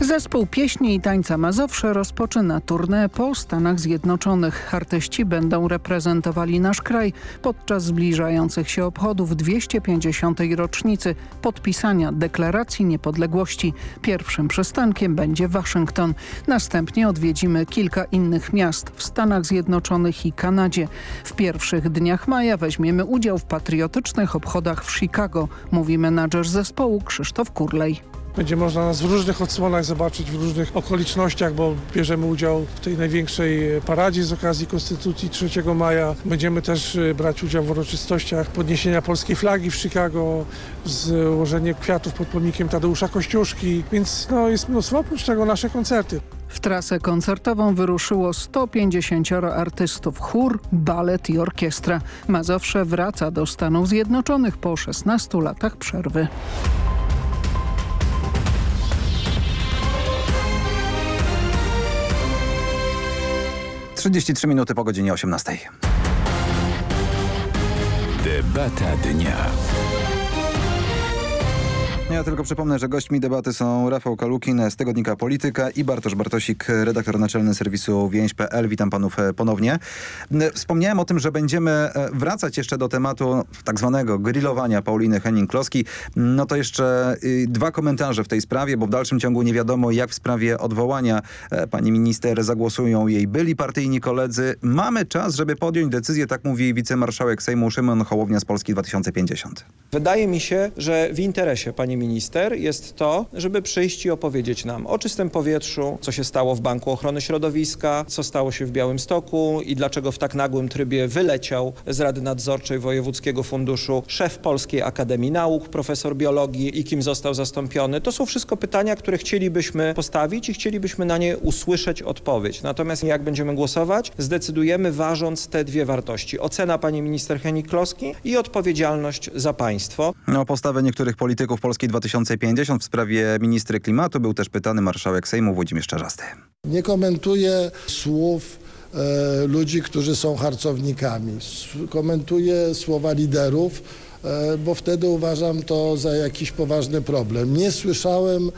Zespół pieśni i tańca Mazowsze rozpoczyna turnę po Stanach Zjednoczonych. Artyści będą reprezentowali nasz kraj podczas zbliżających się obchodów 250. rocznicy podpisania Deklaracji Niepodległości. Pierwszym przystankiem będzie Waszyngton. Następnie odwiedzimy kilka innych miast w Stanach Zjednoczonych i Kanadzie. W pierwszych dniach maja weźmiemy udział w patriotycznych obchodach w Chicago, mówi menadżer zespołu Krzysztof Kurlej. Będzie można nas w różnych odsłonach zobaczyć, w różnych okolicznościach, bo bierzemy udział w tej największej paradzie z okazji Konstytucji 3 maja. Będziemy też brać udział w uroczystościach podniesienia polskiej flagi w Chicago, złożenie kwiatów pod pomnikiem Tadeusza Kościuszki, więc no, jest mnóstwo, oprócz tego nasze koncerty. W trasę koncertową wyruszyło 150 artystów, chór, balet i orkiestra. Mazowsze wraca do Stanów Zjednoczonych po 16 latach przerwy. 33 minuty po godzinie 18. Debata dnia. Ja tylko przypomnę, że gośćmi debaty są Rafał Kalukin z Tygodnika Polityka i Bartosz Bartosik, redaktor naczelny serwisu więź.pl. Witam panów e, ponownie. Wspomniałem o tym, że będziemy e, wracać jeszcze do tematu tak zwanego grillowania Pauliny Henning-Kloski. No to jeszcze y, dwa komentarze w tej sprawie, bo w dalszym ciągu nie wiadomo, jak w sprawie odwołania e, pani minister zagłosują jej byli partyjni koledzy. Mamy czas, żeby podjąć decyzję, tak mówi wicemarszałek Sejmu Szymon Hołownia z Polski 2050. Wydaje mi się, że w interesie pani minister jest to, żeby przyjść i opowiedzieć nam o czystym powietrzu, co się stało w Banku Ochrony Środowiska, co stało się w Białymstoku i dlaczego w tak nagłym trybie wyleciał z Rady Nadzorczej Wojewódzkiego Funduszu szef Polskiej Akademii Nauk, profesor biologii i kim został zastąpiony. To są wszystko pytania, które chcielibyśmy postawić i chcielibyśmy na nie usłyszeć odpowiedź. Natomiast jak będziemy głosować, zdecydujemy ważąc te dwie wartości. Ocena pani minister Henik-Kloski i odpowiedzialność za państwo. O postawę niektórych polityków Polski 2050 w sprawie ministry klimatu był też pytany marszałek Sejmu Włodzimierz Czarzasty. Nie komentuję słów e, ludzi, którzy są harcownikami. Komentuję słowa liderów, e, bo wtedy uważam to za jakiś poważny problem. Nie słyszałem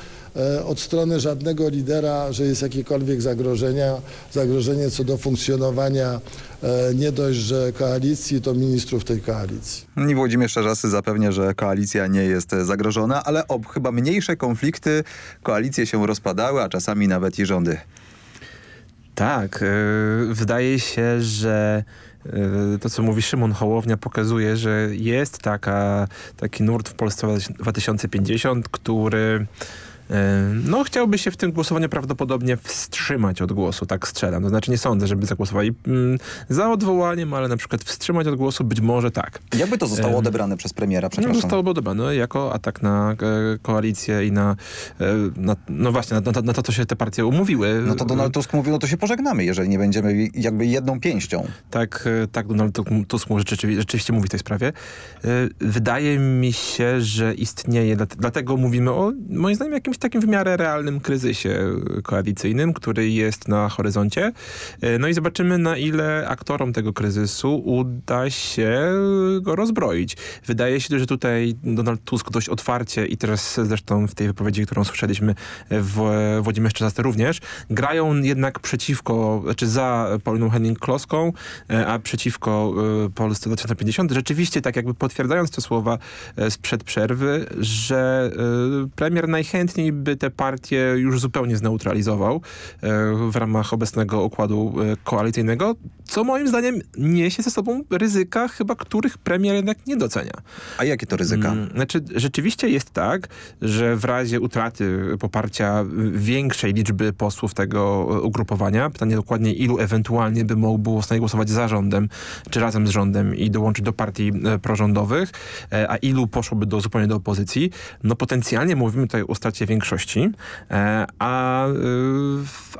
od strony żadnego lidera, że jest jakiekolwiek zagrożenia, zagrożenie co do funkcjonowania e, nie dość, że koalicji, to ministrów tej koalicji. I Włodzimierz Czarzasty zapewnia, że koalicja nie jest zagrożona, ale o chyba mniejsze konflikty koalicje się rozpadały, a czasami nawet i rządy. Tak, yy, wydaje się, że to, co mówi Szymon Hołownia, pokazuje, że jest taka, taki nurt w Polsce 2050, który no chciałby się w tym głosowaniu prawdopodobnie wstrzymać od głosu, tak strzelam. To znaczy nie sądzę, żeby zagłosowali mm, za odwołaniem, ale na przykład wstrzymać od głosu być może tak. Jakby to zostało odebrane przez premiera, przepraszam? No, zostałoby odebrane jako atak na e, koalicję i na, e, na no właśnie, na, na, na, to, co się te partie umówiły. No to Donald Tusk mówił, no to się pożegnamy, jeżeli nie będziemy jakby jedną pięścią. Tak, e, tak Donald Tusk rzeczywiście, rzeczywiście mówi w tej sprawie. Wydaje mi się, że istnieje, dlatego mówimy o, moim zdaniem, jakimś takim w miarę realnym kryzysie koalicyjnym, który jest na horyzoncie. E, no i zobaczymy na ile aktorom tego kryzysu uda się go rozbroić. Wydaje się, że tutaj Donald Tusk dość otwarcie i teraz zresztą w tej wypowiedzi, którą słyszeliśmy w Włodzimierz Czazaste również, grają jednak przeciwko, znaczy za Pauliną Henning-Kloską, e, a przeciwko e, Polsce 2050. Rzeczywiście tak jakby potwierdzając te słowa sprzed przerwy, że premier najchętniej by te partie już zupełnie zneutralizował e, w ramach obecnego układu e, koalicyjnego, co moim zdaniem niesie ze sobą ryzyka, chyba których premier jednak nie docenia. A jakie to ryzyka? Hmm, znaczy, rzeczywiście jest tak, że w razie utraty poparcia większej liczby posłów tego ugrupowania, pytanie dokładnie ilu ewentualnie by mogło było głosować za rządem, czy razem z rządem i dołączyć do partii e, prorządowych, a ilu poszłoby do, zupełnie do opozycji, no potencjalnie mówimy tutaj o stracie większości, e, a, y,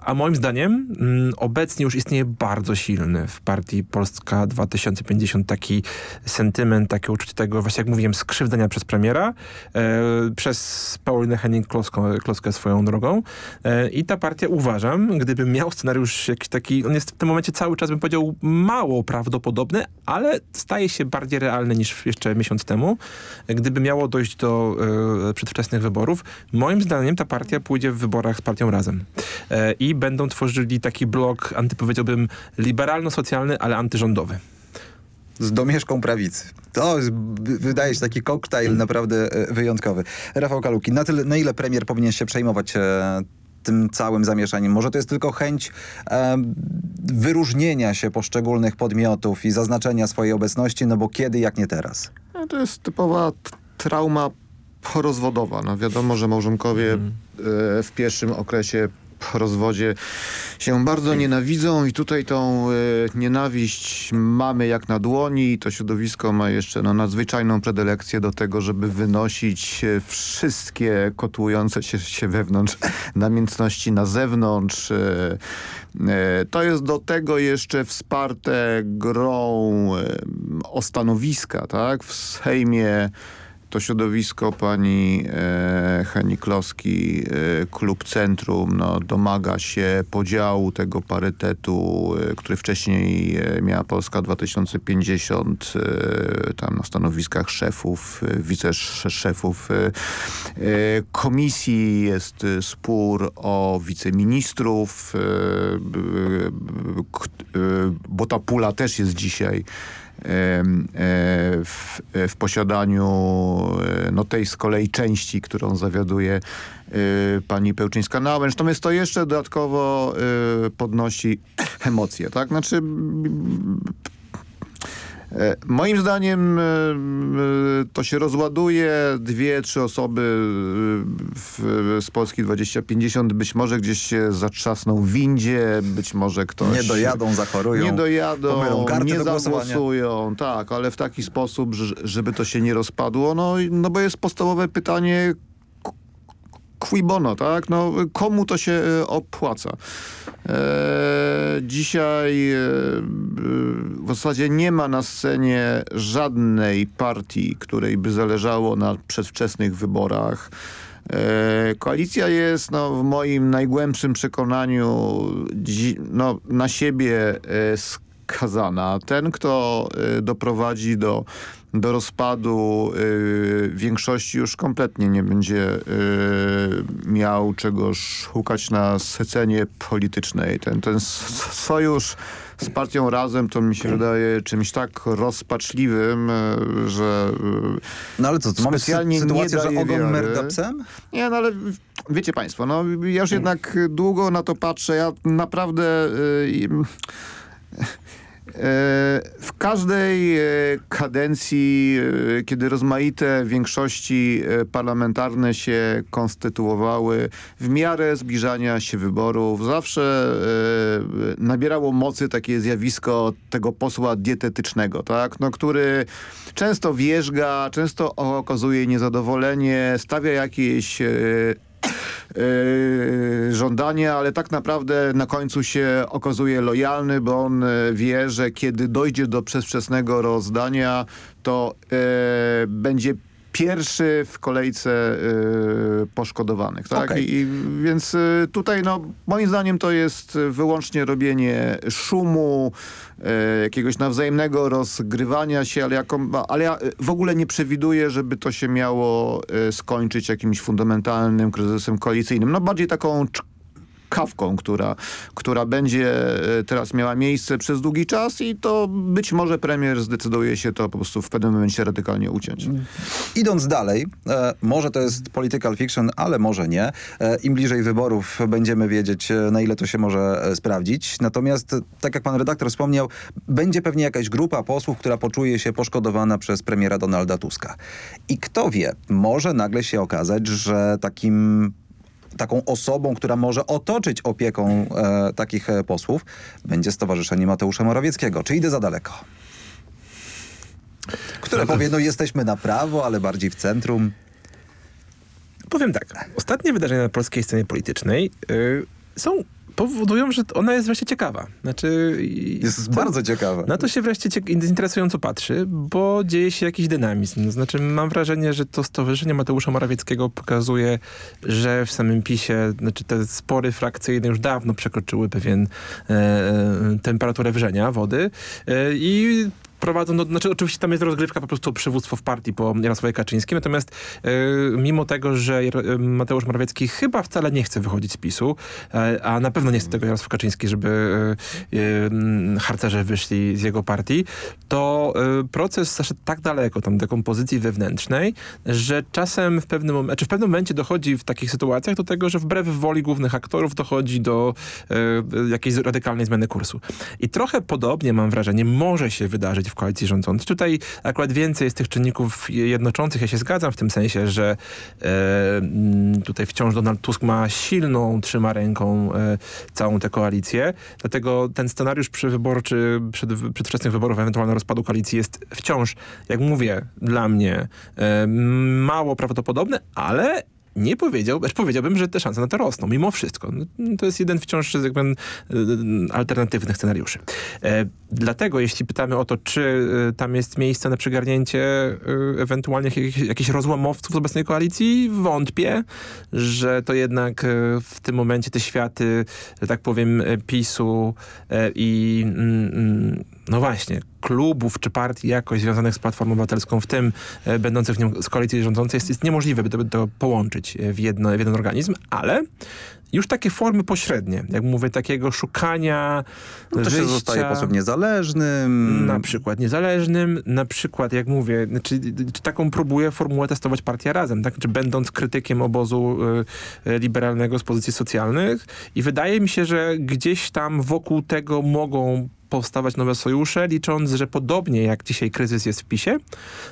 a moim zdaniem mm, obecnie już istnieje bardzo silny w partii Polska 2050 taki sentyment, takie uczucie tego, właśnie jak mówiłem, skrzywdzenia przez premiera, e, przez Paulinę Henning-Kloskę swoją drogą e, i ta partia uważam, gdyby miał scenariusz jakiś taki, on jest w tym momencie cały czas bym powiedział mało prawdopodobny, ale staje się bardziej realny niż jeszcze miesiąc temu. Gdyby miało dojść do przedwczesnych wyborów, moim zdaniem zdaniem ta partia pójdzie w wyborach z partią Razem. E, I będą tworzyli taki blok, antypowiedziałbym, liberalno-socjalny, ale antyrządowy z domieszką prawicy. To jest, wydaje się taki koktajl naprawdę e, wyjątkowy. Rafał Kaluki, na, tyle, na ile premier powinien się przejmować e, tym całym zamieszaniem? Może to jest tylko chęć e, wyróżnienia się poszczególnych podmiotów i zaznaczenia swojej obecności, no bo kiedy, jak nie teraz? No, to jest typowa trauma porozwodowa. No wiadomo, że małżonkowie mm. w pierwszym okresie po rozwodzie się bardzo nienawidzą i tutaj tą e, nienawiść mamy jak na dłoni i to środowisko ma jeszcze no, nadzwyczajną predylekcję do tego, żeby wynosić wszystkie kotłujące się, się wewnątrz [laughs] namiętności na zewnątrz. E, to jest do tego jeszcze wsparte grą o stanowiska, tak? W Sejmie to środowisko pani e, Heniklowski, e, Klub Centrum, no, domaga się podziału tego parytetu, e, który wcześniej e, miała Polska 2050, e, tam na stanowiskach szefów, e, wiceszefów komisji. Jest spór o wiceministrów, bo ta pula też jest dzisiaj w, w posiadaniu e, no tej z kolei części, którą zawiaduje e, pani Pełczyńska-Nałęcz. Natomiast to jeszcze dodatkowo e, podnosi emocje, tak? Znaczy E, Moim zdaniem e, e, to się rozładuje. Dwie, trzy osoby e, w, z Polski 2050 być może gdzieś się zatrzasną w windzie, być może ktoś... Nie dojadą, zachorują, Nie dojadą, nie do zagłosują. Tak, ale w taki sposób, że- żeby to się nie rozpadło. No, no bo jest podstawowe pytanie, cui bono, tak? No, komu to się e, opłaca? E, dzisiaj e, w zasadzie nie ma na scenie żadnej partii, której by zależało na przedwczesnych wyborach. E, Koalicja jest no, w moim najgłębszym przekonaniu dzi- no, na siebie e, skazana. Ten, kto e, doprowadzi do, do rozpadu e, większości już kompletnie nie będzie e, miał czego szukać na scenie politycznej. Ten, ten sojusz z partią Razem to mi się wydaje czymś tak rozpaczliwym, e, że No ale co, to mamy sy- sytuację, że ogon merda psem? Nie, no ale wiecie państwo, no ja już jednak długo na to patrzę. Ja naprawdę... y, W każdej e, kadencji, e, kiedy rozmaite większości e, parlamentarne się konstytuowały, w miarę zbliżania się wyborów, zawsze e, nabierało mocy takie zjawisko tego posła dietetycznego, tak? no, który często wierzga, często okazuje niezadowolenie, stawia jakieś e, e, żądania, ale tak naprawdę na końcu się okazuje lojalny, bo on e, wie, że kiedy dojdzie do przedwczesnego rozdania, to e, będzie pierwszy w kolejce e, poszkodowanych. Tak? Okej. I, więc e, tutaj no, moim zdaniem to jest wyłącznie robienie szumu, e, jakiegoś nawzajemnego rozgrywania się, ale, jako, ale ja w ogóle nie przewiduję, żeby to się miało e, skończyć jakimś fundamentalnym kryzysem koalicyjnym. No bardziej taką kawką, która, która będzie e, teraz miała miejsce przez długi czas i to być może premier zdecyduje się to po prostu w pewnym momencie radykalnie uciąć. Idąc dalej, e, może to jest political fiction, ale może nie. E, Im bliżej wyborów będziemy wiedzieć, na ile to się może sprawdzić. Natomiast, tak jak pan redaktor wspomniał, będzie pewnie jakaś grupa posłów, która poczuje się poszkodowana przez premiera Donalda Tuska. I kto wie, może nagle się okazać, że takim taką osobą, która może otoczyć opieką e, takich e, posłów, będzie Stowarzyszenie Mateusza Morawieckiego. Czy idę za daleko? Które powie, no jesteśmy na prawo, ale bardziej w centrum. Powiem tak. Ostatnie wydarzenia na polskiej scenie politycznej y, są powodują, że ona jest wreszcie ciekawa. Znaczy, jest bardzo ciekawa. Na to się wreszcie interesująco patrzy, bo dzieje się jakiś dynamizm. Znaczy, mam wrażenie, że to Stowarzyszenie Mateusza Morawieckiego pokazuje, że w samym PiSie, znaczy te spory frakcyjne już dawno przekroczyły pewien e, e, temperaturę wrzenia wody e, i prowadzą, do, znaczy oczywiście tam jest rozgrywka po prostu przywództwo w partii po Jarosławie Kaczyńskim, natomiast e, mimo tego, że e, Mateusz Morawiecki chyba wcale nie chce wychodzić z PiSu, e, a na pewno nie chce tego Jarosław Kaczyński, żeby harcerze wyszli z jego partii, to proces zaszedł tak daleko tam do kompozycji wewnętrznej, że czasem w pewnym, czy w pewnym momencie dochodzi w takich sytuacjach do tego, że wbrew woli głównych aktorów dochodzi do jakiejś radykalnej zmiany kursu. I trochę podobnie mam wrażenie, może się wydarzyć w koalicji rządzącej. Tutaj akurat więcej jest tych czynników jednoczących. Ja się zgadzam w tym sensie, że e, tutaj wciąż Donald Tusk ma silną, trzyma ręką e, całą tę koalicję. Dlatego ten scenariusz przywyborczy, przed, przedwczesnych wyborów, ewentualnego rozpadu koalicji jest wciąż, jak mówię, dla mnie e, mało prawdopodobne, ale nie powiedział, powiedziałbym, że te szanse na to rosną, mimo wszystko. No, To jest jeden wciąż z jakby, y, alternatywnych scenariuszy. E, Dlatego jeśli pytamy o to, czy tam jest miejsce na przygarnięcie ewentualnie jakichś, jakichś rozłamowców z obecnej koalicji, wątpię, że to jednak w tym momencie te światy, że tak powiem, PiSu i mm, mm, no właśnie, klubów czy partii jakoś związanych z Platformą Obywatelską, w tym e, będących w nią z koalicji rządzącej, jest, jest niemożliwe, by to, by to połączyć w, jedno, w jeden organizm, ale już takie formy pośrednie, jak mówię, takiego szukania no, to się zostaje posłem niezależnym. Na przykład niezależnym, na przykład, jak mówię, czy, czy taką próbuje formułę testować partia Razem, tak? Czy będąc krytykiem obozu y, liberalnego z pozycji socjalnych i wydaje mi się, że gdzieś tam wokół tego mogą powstawać nowe sojusze, licząc, że podobnie jak dzisiaj kryzys jest w PiSie,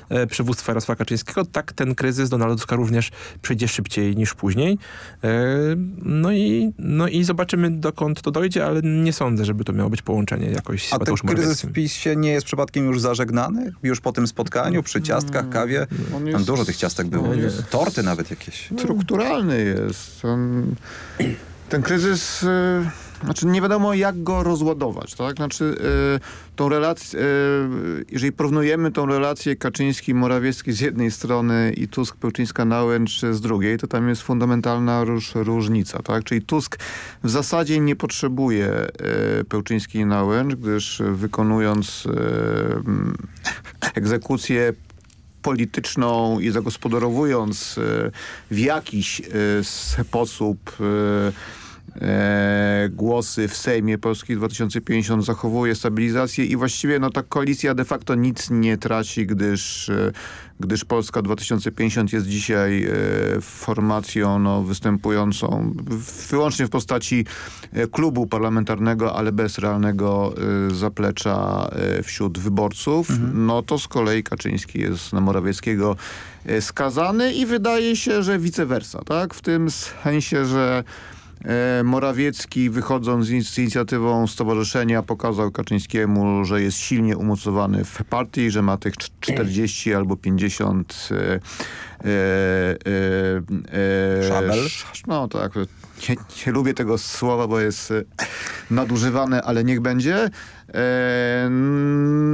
e, przywództwa Jarosława Kaczyńskiego, tak ten kryzys Donalda Tuska również przyjdzie szybciej niż później. E, no i, no i zobaczymy dokąd to dojdzie, ale nie sądzę, żeby to miało być połączenie jakoś z A ten kryzys w PiSie nie jest przypadkiem już zażegnany? Już po tym spotkaniu, przy ciastkach, kawie? Jest... Tam dużo tych ciastek było. Torty nawet jakieś. Strukturalny jest. Ten, ten kryzys... Y, znaczy nie wiadomo jak go rozładować, tak? Znaczy yy, tą relację, yy, jeżeli porównujemy tą relację Kaczyński-Morawiecki z jednej strony i Tusk-Pełczyńska-Nałęcz z drugiej, to tam jest fundamentalna róż, różnica, tak? Czyli Tusk w zasadzie nie potrzebuje yy, Pełczyński-Nałęcz, gdyż wykonując egzekucję polityczną i zagospodarowując w jakiś sposób e, głosy w Sejmie Polski 2050 zachowuje stabilizację i właściwie no, ta koalicja de facto nic nie traci, gdyż, e, gdyż Polska 2050 jest dzisiaj e, formacją no, występującą wyłącznie w postaci e, klubu parlamentarnego, ale bez realnego e, zaplecza e, wśród wyborców. Mhm. No to z kolei Kaczyński jest na Morawieckiego skazany i wydaje się, że vice versa, tak? W tym sensie, że Morawiecki wychodząc z inicjatywą stowarzyszenia pokazał Kaczyńskiemu, że jest silnie umocowany w partii, że ma tych 40 albo 50 e, e, e, Szabel? No tak, nie, nie, lubię tego słowa, bo jest nadużywane, ale niech będzie. E,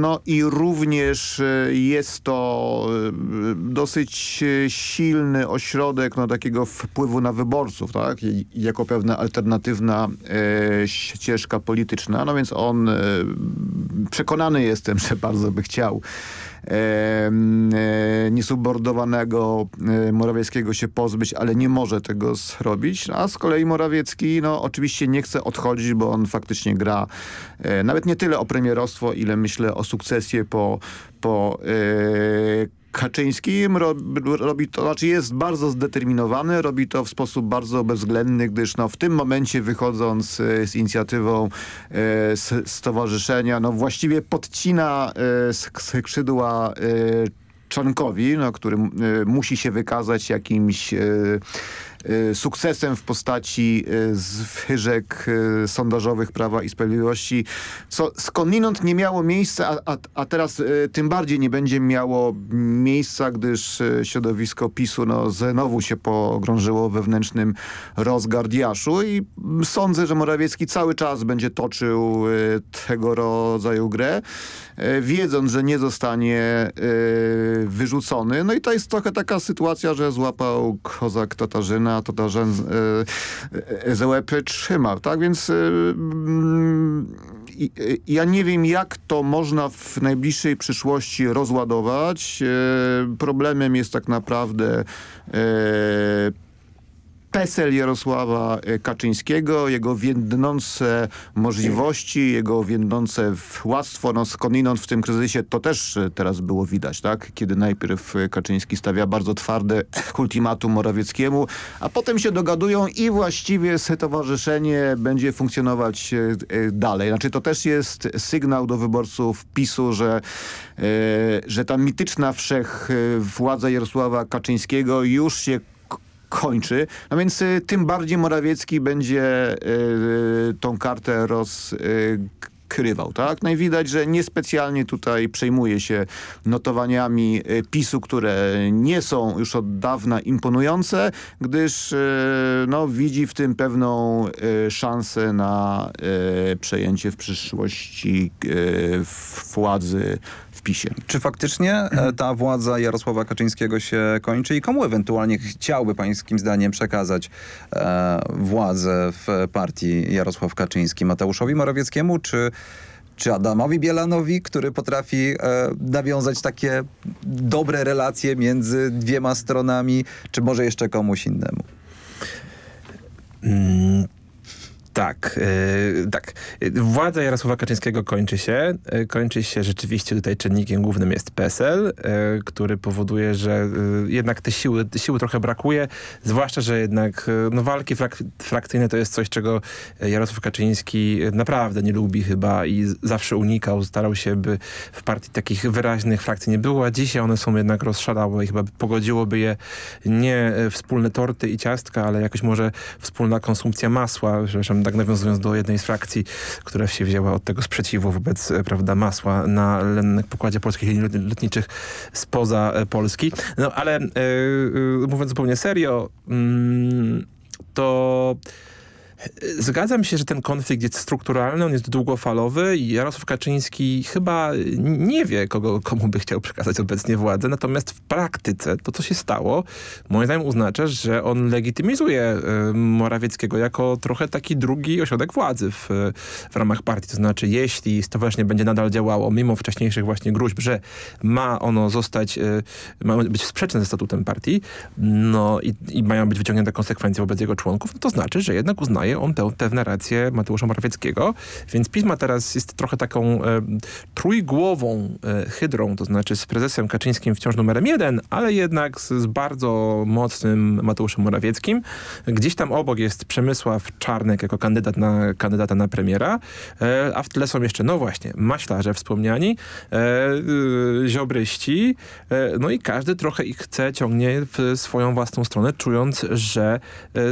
no i również e, jest to e, dosyć silny ośrodek no, takiego wpływu na wyborców, tak? jako pewna alternatywna ścieżka polityczna. No więc on przekonany jestem, że bardzo by chciał E, niesubordowanego e, Morawieckiego się pozbyć, ale nie może tego zrobić. A z kolei Morawiecki no, oczywiście nie chce odchodzić, bo on faktycznie gra e, nawet nie tyle o premierostwo, ile myślę o sukcesję po, po Kaczyński robi to, znaczy jest bardzo zdeterminowany, robi to w sposób bardzo bezwzględny, gdyż no, w tym momencie wychodząc e, z inicjatywą e, stowarzyszenia, no właściwie podcina e, skrzydła Czankowi, no, który musi się wykazać jakimś sukcesem w postaci y, zwyżek y, sondażowych Prawa i Sprawiedliwości, co skądinąd nie miało miejsca, a, a, a teraz tym bardziej nie będzie miało miejsca, gdyż środowisko PiSu no, znowu się pogrążyło wewnętrznym rozgardiaszu i sądzę, że Morawiecki cały czas będzie toczył tego rodzaju grę, wiedząc, że nie zostanie wyrzucony. No i to jest trochę taka sytuacja, że złapał kozak Tatarzyna a to ta rzęs, e, za łepy trzyma, tak? Więc e, mm, ja nie wiem, jak to można w najbliższej przyszłości rozładować. E, problemem jest tak naprawdę PESEL Jarosława e, Kaczyńskiego, jego więdnące możliwości, jego więdnące władztwo, no skądinąd w tym kryzysie to też e, teraz było widać, tak? Kiedy najpierw e, Kaczyński stawia bardzo twarde ultimatum Morawieckiemu, a potem się dogadują i właściwie towarzyszenie będzie funkcjonować dalej. Znaczy to też jest sygnał do wyborców PiSu, że, że ta mityczna wszechwładza Jarosława Kaczyńskiego już się kończy. No więc y, tym bardziej Morawiecki będzie y, tą kartę roz... Y, ukrywał. Tak? No i widać, że niespecjalnie tutaj przejmuje się notowaniami PiSu, które nie są już od dawna imponujące, gdyż no, widzi w tym pewną szansę na przejęcie w przyszłości władzy PiSie. Czy faktycznie ta władza Jarosława Kaczyńskiego się kończy i komu ewentualnie chciałby pańskim zdaniem przekazać e, władzę w partii Jarosław Kaczyński? Mateuszowi Morawieckiemu czy czy Adamowi Bielanowi, który potrafi e, nawiązać takie dobre relacje między dwiema stronami, czy może jeszcze komuś innemu? Mm, tak, yy, tak. Władza Jarosława Kaczyńskiego kończy się. Yy, kończy się rzeczywiście tutaj czynnikiem głównym jest PSL, yy, który powoduje, że jednak te siły, te siły trochę brakuje, zwłaszcza, że jednak no, walki frak frakcyjne to jest coś, czego Jarosław Kaczyński naprawdę nie lubi chyba i zawsze unikał, starał się, by w partii takich wyraźnych frakcji nie było, a dzisiaj one są jednak rozszalałe i chyba pogodziłoby je nie wspólne torty i ciastka, ale jakoś może wspólna konsumpcja masła, przepraszam, tak nawiązując do jednej z frakcji, która się wzięła od tego sprzeciwu wobec e, prawda, masła na pokładzie polskich linii lotniczych spoza e, Polski. No ale e, mówiąc zupełnie serio, mm, to Zgadzam się, że ten konflikt jest strukturalny, on jest długofalowy i Jarosław Kaczyński chyba nie wie, kogo, komu by chciał przekazać obecnie władzę, natomiast w praktyce to, co się stało, moim zdaniem oznacza, że on legitymizuje y, Morawieckiego jako trochę taki drugi ośrodek władzy w, w ramach partii. To znaczy, jeśli stowarzyszenie będzie nadal działało, mimo wcześniejszych właśnie gruźb, że ma ono zostać, y, ma być sprzeczne ze statutem partii, no i, i mają być wyciągnięte konsekwencje wobec jego członków, no to znaczy, że jednak uznaje on tę pewne racje Mateusza Morawieckiego, więc pisma teraz jest trochę taką e, trójgłową e, hydrą, to znaczy z prezesem Kaczyńskim wciąż numerem jeden, ale jednak z, z bardzo mocnym Mateuszem Morawieckim. Gdzieś tam obok jest Przemysław Czarnek jako kandydat na, kandydata na premiera, e, a w tle są jeszcze, no właśnie, maślarze wspomniani, e, e, ziobryści, e, no i każdy trochę ich chce, ciągnie w swoją własną stronę, czując, że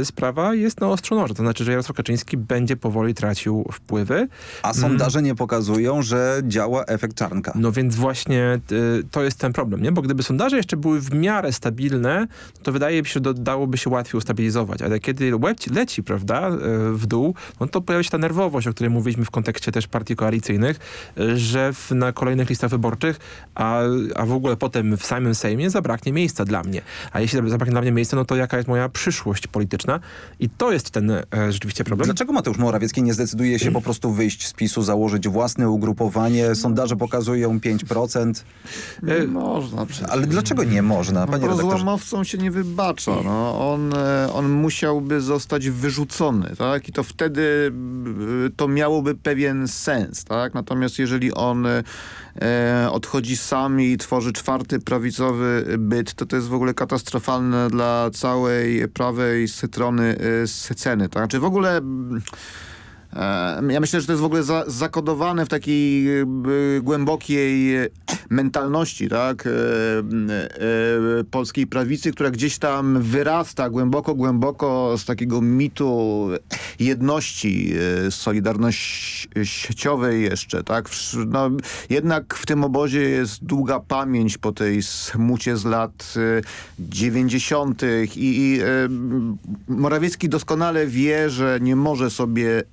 sprawa jest na ostrzu To znaczy, że Jarosław Kaczyński będzie powoli tracił wpływy. A sondaże nie pokazują, że działa efekt czarnka. No więc właśnie y, to jest ten problem, nie? Bo gdyby sondaże jeszcze były w miarę stabilne, to wydaje mi się, że dałoby się łatwiej ustabilizować. Ale kiedy łeb leci, prawda, y, w dół, no to pojawia się ta nerwowość, o której mówiliśmy w kontekście też partii koalicyjnych, y, że w, na kolejnych listach wyborczych, a, a w ogóle potem w samym Sejmie zabraknie miejsca dla mnie. A jeśli zabraknie dla mnie miejsca, no to jaka jest moja przyszłość polityczna? I to jest ten e, rzeczywiście problem. Dlaczego Mateusz Morawiecki nie zdecyduje się po prostu wyjść z PiSu, założyć własne ugrupowanie? Sondaże pokazują 5%. Nie można przecież. Ale dlaczego nie można, no, panie Rozłamowcom się nie wybacza. No. On, e, on musiałby zostać wyrzucony, tak? I to wtedy e, to miałoby pewien sens, tak? Natomiast jeżeli on e, odchodzi sam i tworzy czwarty prawicowy byt, to to jest w ogóle katastrofalne dla całej prawej strony sceny. Tak? Znaczy w ogóle E, ja myślę, że to jest w ogóle za, zakodowane w takiej e, głębokiej mentalności tak? E, polskiej prawicy, która gdzieś tam wyrasta głęboko, głęboko z takiego mitu jedności solidarnościowej jeszcze. Tak? No, jednak w tym obozie jest długa pamięć po tej smucie z lat 90. i, i Morawiecki doskonale wie, że nie może sobie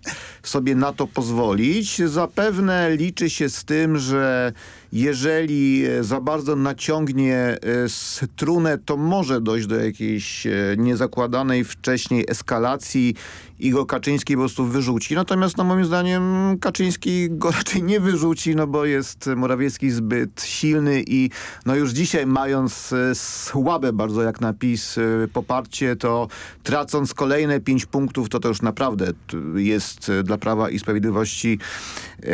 sobie na to pozwolić. Zapewne liczy się z tym, że jeżeli za bardzo naciągnie e, strunę, to może dojść do jakiejś e, niezakładanej wcześniej eskalacji i go Kaczyński po prostu wyrzuci. Natomiast no, moim zdaniem Kaczyński go [laughs] raczej nie wyrzuci, no bo jest Morawiecki zbyt silny i no już dzisiaj mając e, słabe bardzo jak napis poparcie, to tracąc kolejne pięć punktów, to to już naprawdę jest dla Prawa i Sprawiedliwości yy,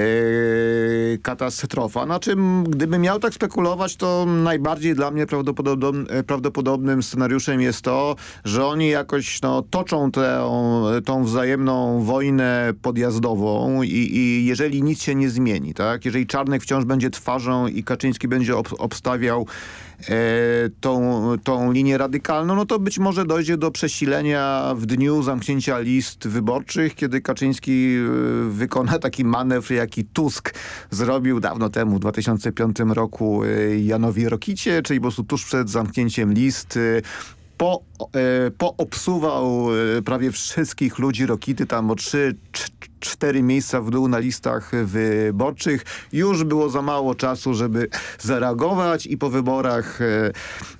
katastrofa. Na czym, gdyby miał tak spekulować, to najbardziej dla mnie prawdopodobnym, prawdopodobnym scenariuszem jest to, że oni jakoś no, toczą tę, tą wzajemną wojnę podjazdową i, i jeżeli nic się nie zmieni, tak? jeżeli Czarnek wciąż będzie twarzą i Kaczyński będzie ob obstawiał e, tą, tą linię radykalną, no to być może dojdzie do przesilenia w dniu zamknięcia list wyborczych, kiedy Kaczyński e, wykona taki manewr, jaki Tusk zrobił dawno temu, w 2005 roku e, Janowi Rokicie, czyli po prostu tuż przed zamknięciem list e, po, e, poobsuwał e, prawie wszystkich ludzi Rokity, tam o trzy, cztery miejsca w dół na listach wyborczych. Już było za mało czasu, żeby zareagować i po wyborach e,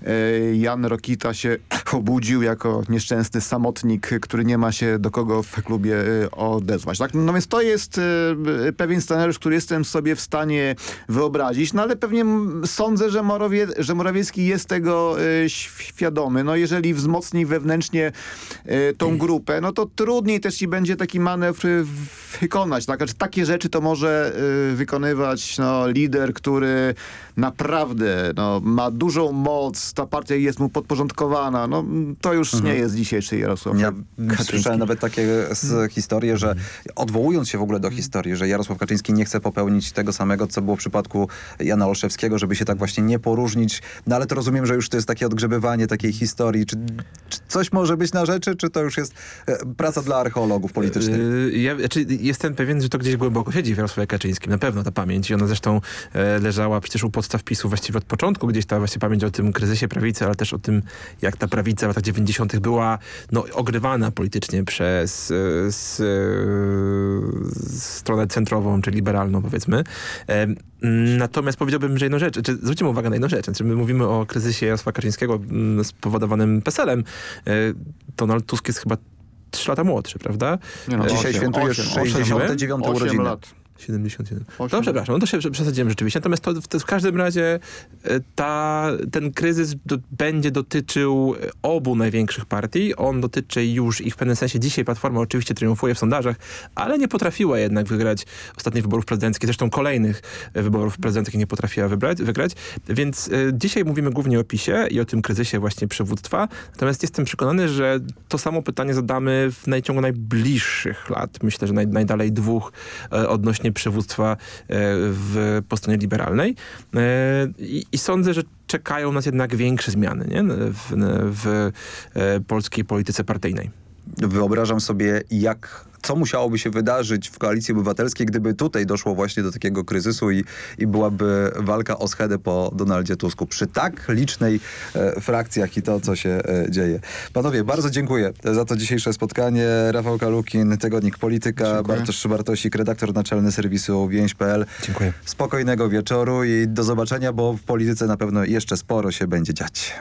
e, Jan Rokita się [coughs] obudził jako nieszczęsny samotnik, który nie ma się do kogo w klubie e, odezwać. Tak? No więc to jest pewien scenariusz, który jestem sobie w stanie wyobrazić, no ale pewnie sądzę, że, Morowie, że Morawiecki jest tego świadomy. No jeżeli wzmocni wewnętrznie tą grupę, no to trudniej też i będzie taki manewr wykonać. Tak? Znaczy, takie rzeczy to może y, wykonywać no, lider, który naprawdę no, ma dużą moc, ta partia jest mu podporządkowana. No, to już mhm. nie jest dzisiejszy Jarosław Ja Kaczyński. słyszałem nawet takie historie, że odwołując się w ogóle do historii, że Jarosław Kaczyński nie chce popełnić tego samego, co było w przypadku Jana Olszewskiego, żeby się tak właśnie nie poróżnić. No ale to rozumiem, że już to jest takie odgrzebywanie takiej historii. Czy, czy coś może być na rzeczy, czy to już jest e, praca dla archeologów politycznych? Yy, ja, znaczy, jestem pewien, że to gdzieś głęboko siedzi w Jarosławie Kaczyńskim. Na pewno ta pamięć. I ona zresztą e, leżała przecież u podstaw PiSu właściwie od początku. Gdzieś ta właśnie pamięć o tym kryzysie prawicy, ale też o tym, jak ta prawica w latach 90. była no, ogrywana politycznie przez e, z, e, stronę centrową, czy liberalną powiedzmy. E, Natomiast powiedziałbym, że jedną rzecz, czy zwróćmy uwagę na jedną rzecz. Znaczy my mówimy o kryzysie Jarosława Kaczyńskiego spowodowanym PESEL-em. E, Donald Tusk jest chyba 3 lata młodszy, prawda? No, Dzisiaj świętujesz 69 urodziny. lat. 71. No przepraszam, no to się przesadziłem rzeczywiście. Natomiast to, to w każdym razie e, ta, ten kryzys do, będzie dotyczył obu największych partii. On dotyczy już ich w pewnym sensie. Dzisiaj Platforma oczywiście triumfuje w sondażach, ale nie potrafiła jednak wygrać ostatnich wyborów prezydenckich. Zresztą kolejnych wyborów prezydenckich nie potrafiła wybrać, wygrać. Więc y, dzisiaj mówimy głównie o PiSie i o tym kryzysie właśnie przywództwa. Natomiast jestem przekonany, że to samo pytanie zadamy w najciągu najbliższych lat. Myślę, że naj, najdalej dwóch y, odnośnie przywództwa e, w, po stronie liberalnej e, I, i sądzę, że czekają nas jednak większe zmiany nie? W, w e, polskiej polityce partyjnej. Wyobrażam sobie, jak co musiałoby się wydarzyć w Koalicji Obywatelskiej, gdyby tutaj doszło właśnie do takiego kryzysu i, i byłaby walka o schedę po Donaldzie Tusku. Przy tak licznej e, frakcjach i to, co się e, dzieje. Panowie, bardzo dziękuję za to dzisiejsze spotkanie. Rafał Kalukin, Tygodnik Polityka, dziękuję. Bartosz Bartosik, redaktor naczelny serwisu Więź.pl. Dziękuję. Spokojnego wieczoru i do zobaczenia, bo w polityce na pewno jeszcze sporo się będzie dziać.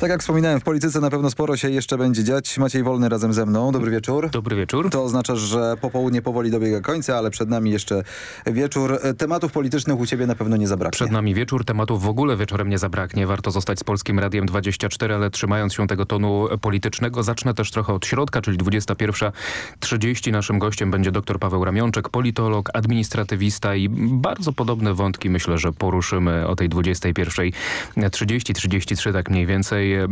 Tak jak wspominałem, w polityce na pewno sporo się jeszcze będzie dziać. Maciej Wolny razem ze mną. Dobry wieczór. Dobry wieczór. To oznacza, że popołudnie powoli dobiega końca, ale przed nami jeszcze wieczór. Tematów politycznych u ciebie na pewno nie zabraknie. Przed nami wieczór, tematów w ogóle wieczorem nie zabraknie. Warto zostać z Polskim Radiem 24, ale trzymając się tego tonu politycznego. Zacznę też trochę od środka, czyli 21.30. Naszym gościem będzie dr Paweł Ramionczek, politolog, administratywista i bardzo podobne wątki myślę, że poruszymy o tej 21.30, 33 tak mniej więcej E,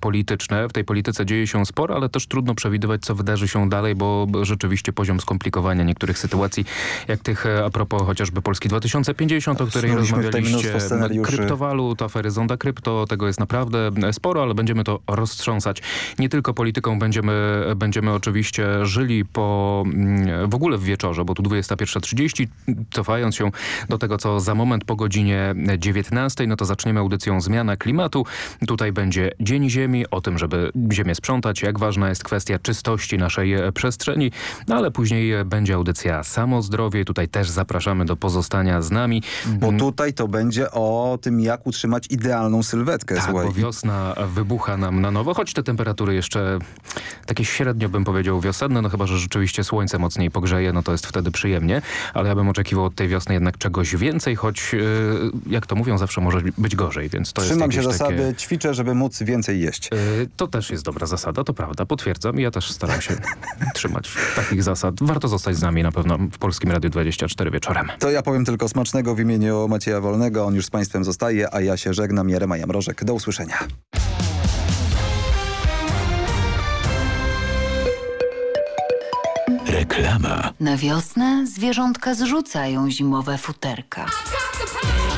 polityczne. W tej polityce dzieje się sporo, ale też trudno przewidywać, co wydarzy się dalej, bo rzeczywiście poziom skomplikowania niektórych sytuacji, jak tych e, a propos chociażby Polski 2050, o której rozmawialiście, kryptowalut, afery Zonda Krypto, tego jest naprawdę sporo, ale będziemy to roztrząsać. Nie tylko polityką będziemy, będziemy oczywiście żyli po w ogóle w wieczorze, bo tu 21.30, cofając się do tego, co za moment po godzinie 19, no to zaczniemy audycją Zmiana Klimatu. Tutaj będzie będzie Dzień Ziemi, o tym, żeby ziemię sprzątać, jak ważna jest kwestia czystości naszej przestrzeni, no ale później będzie audycja Samo Zdrowie. Tutaj też zapraszamy do pozostania z nami. Bo tutaj to będzie o tym, jak utrzymać idealną sylwetkę. Tak, słuchaj. bo wiosna wybucha nam na nowo, choć te temperatury jeszcze takie średnio bym powiedział wiosenne, no chyba, że rzeczywiście słońce mocniej pogrzeje, no to jest wtedy przyjemnie, ale ja bym oczekiwał od tej wiosny jednak czegoś więcej, choć yy, jak to mówią, zawsze może być gorzej, więc to Trzymam jest się zasady, takie... ćwiczę, żeby móc więcej jeść. E, to też jest dobra zasada, to prawda, potwierdzam. Ja też staram się [laughs] trzymać takich zasad. Warto zostać z nami na pewno w Polskim Radiu 24 wieczorem. To ja powiem tylko smacznego w imieniu Macieja Wolnego. On już z Państwem zostaje, a ja się żegnam. Jerema Jamrożek. Do usłyszenia. Reklama. Na wiosnę zwierzątka zrzucają zimowe futerka.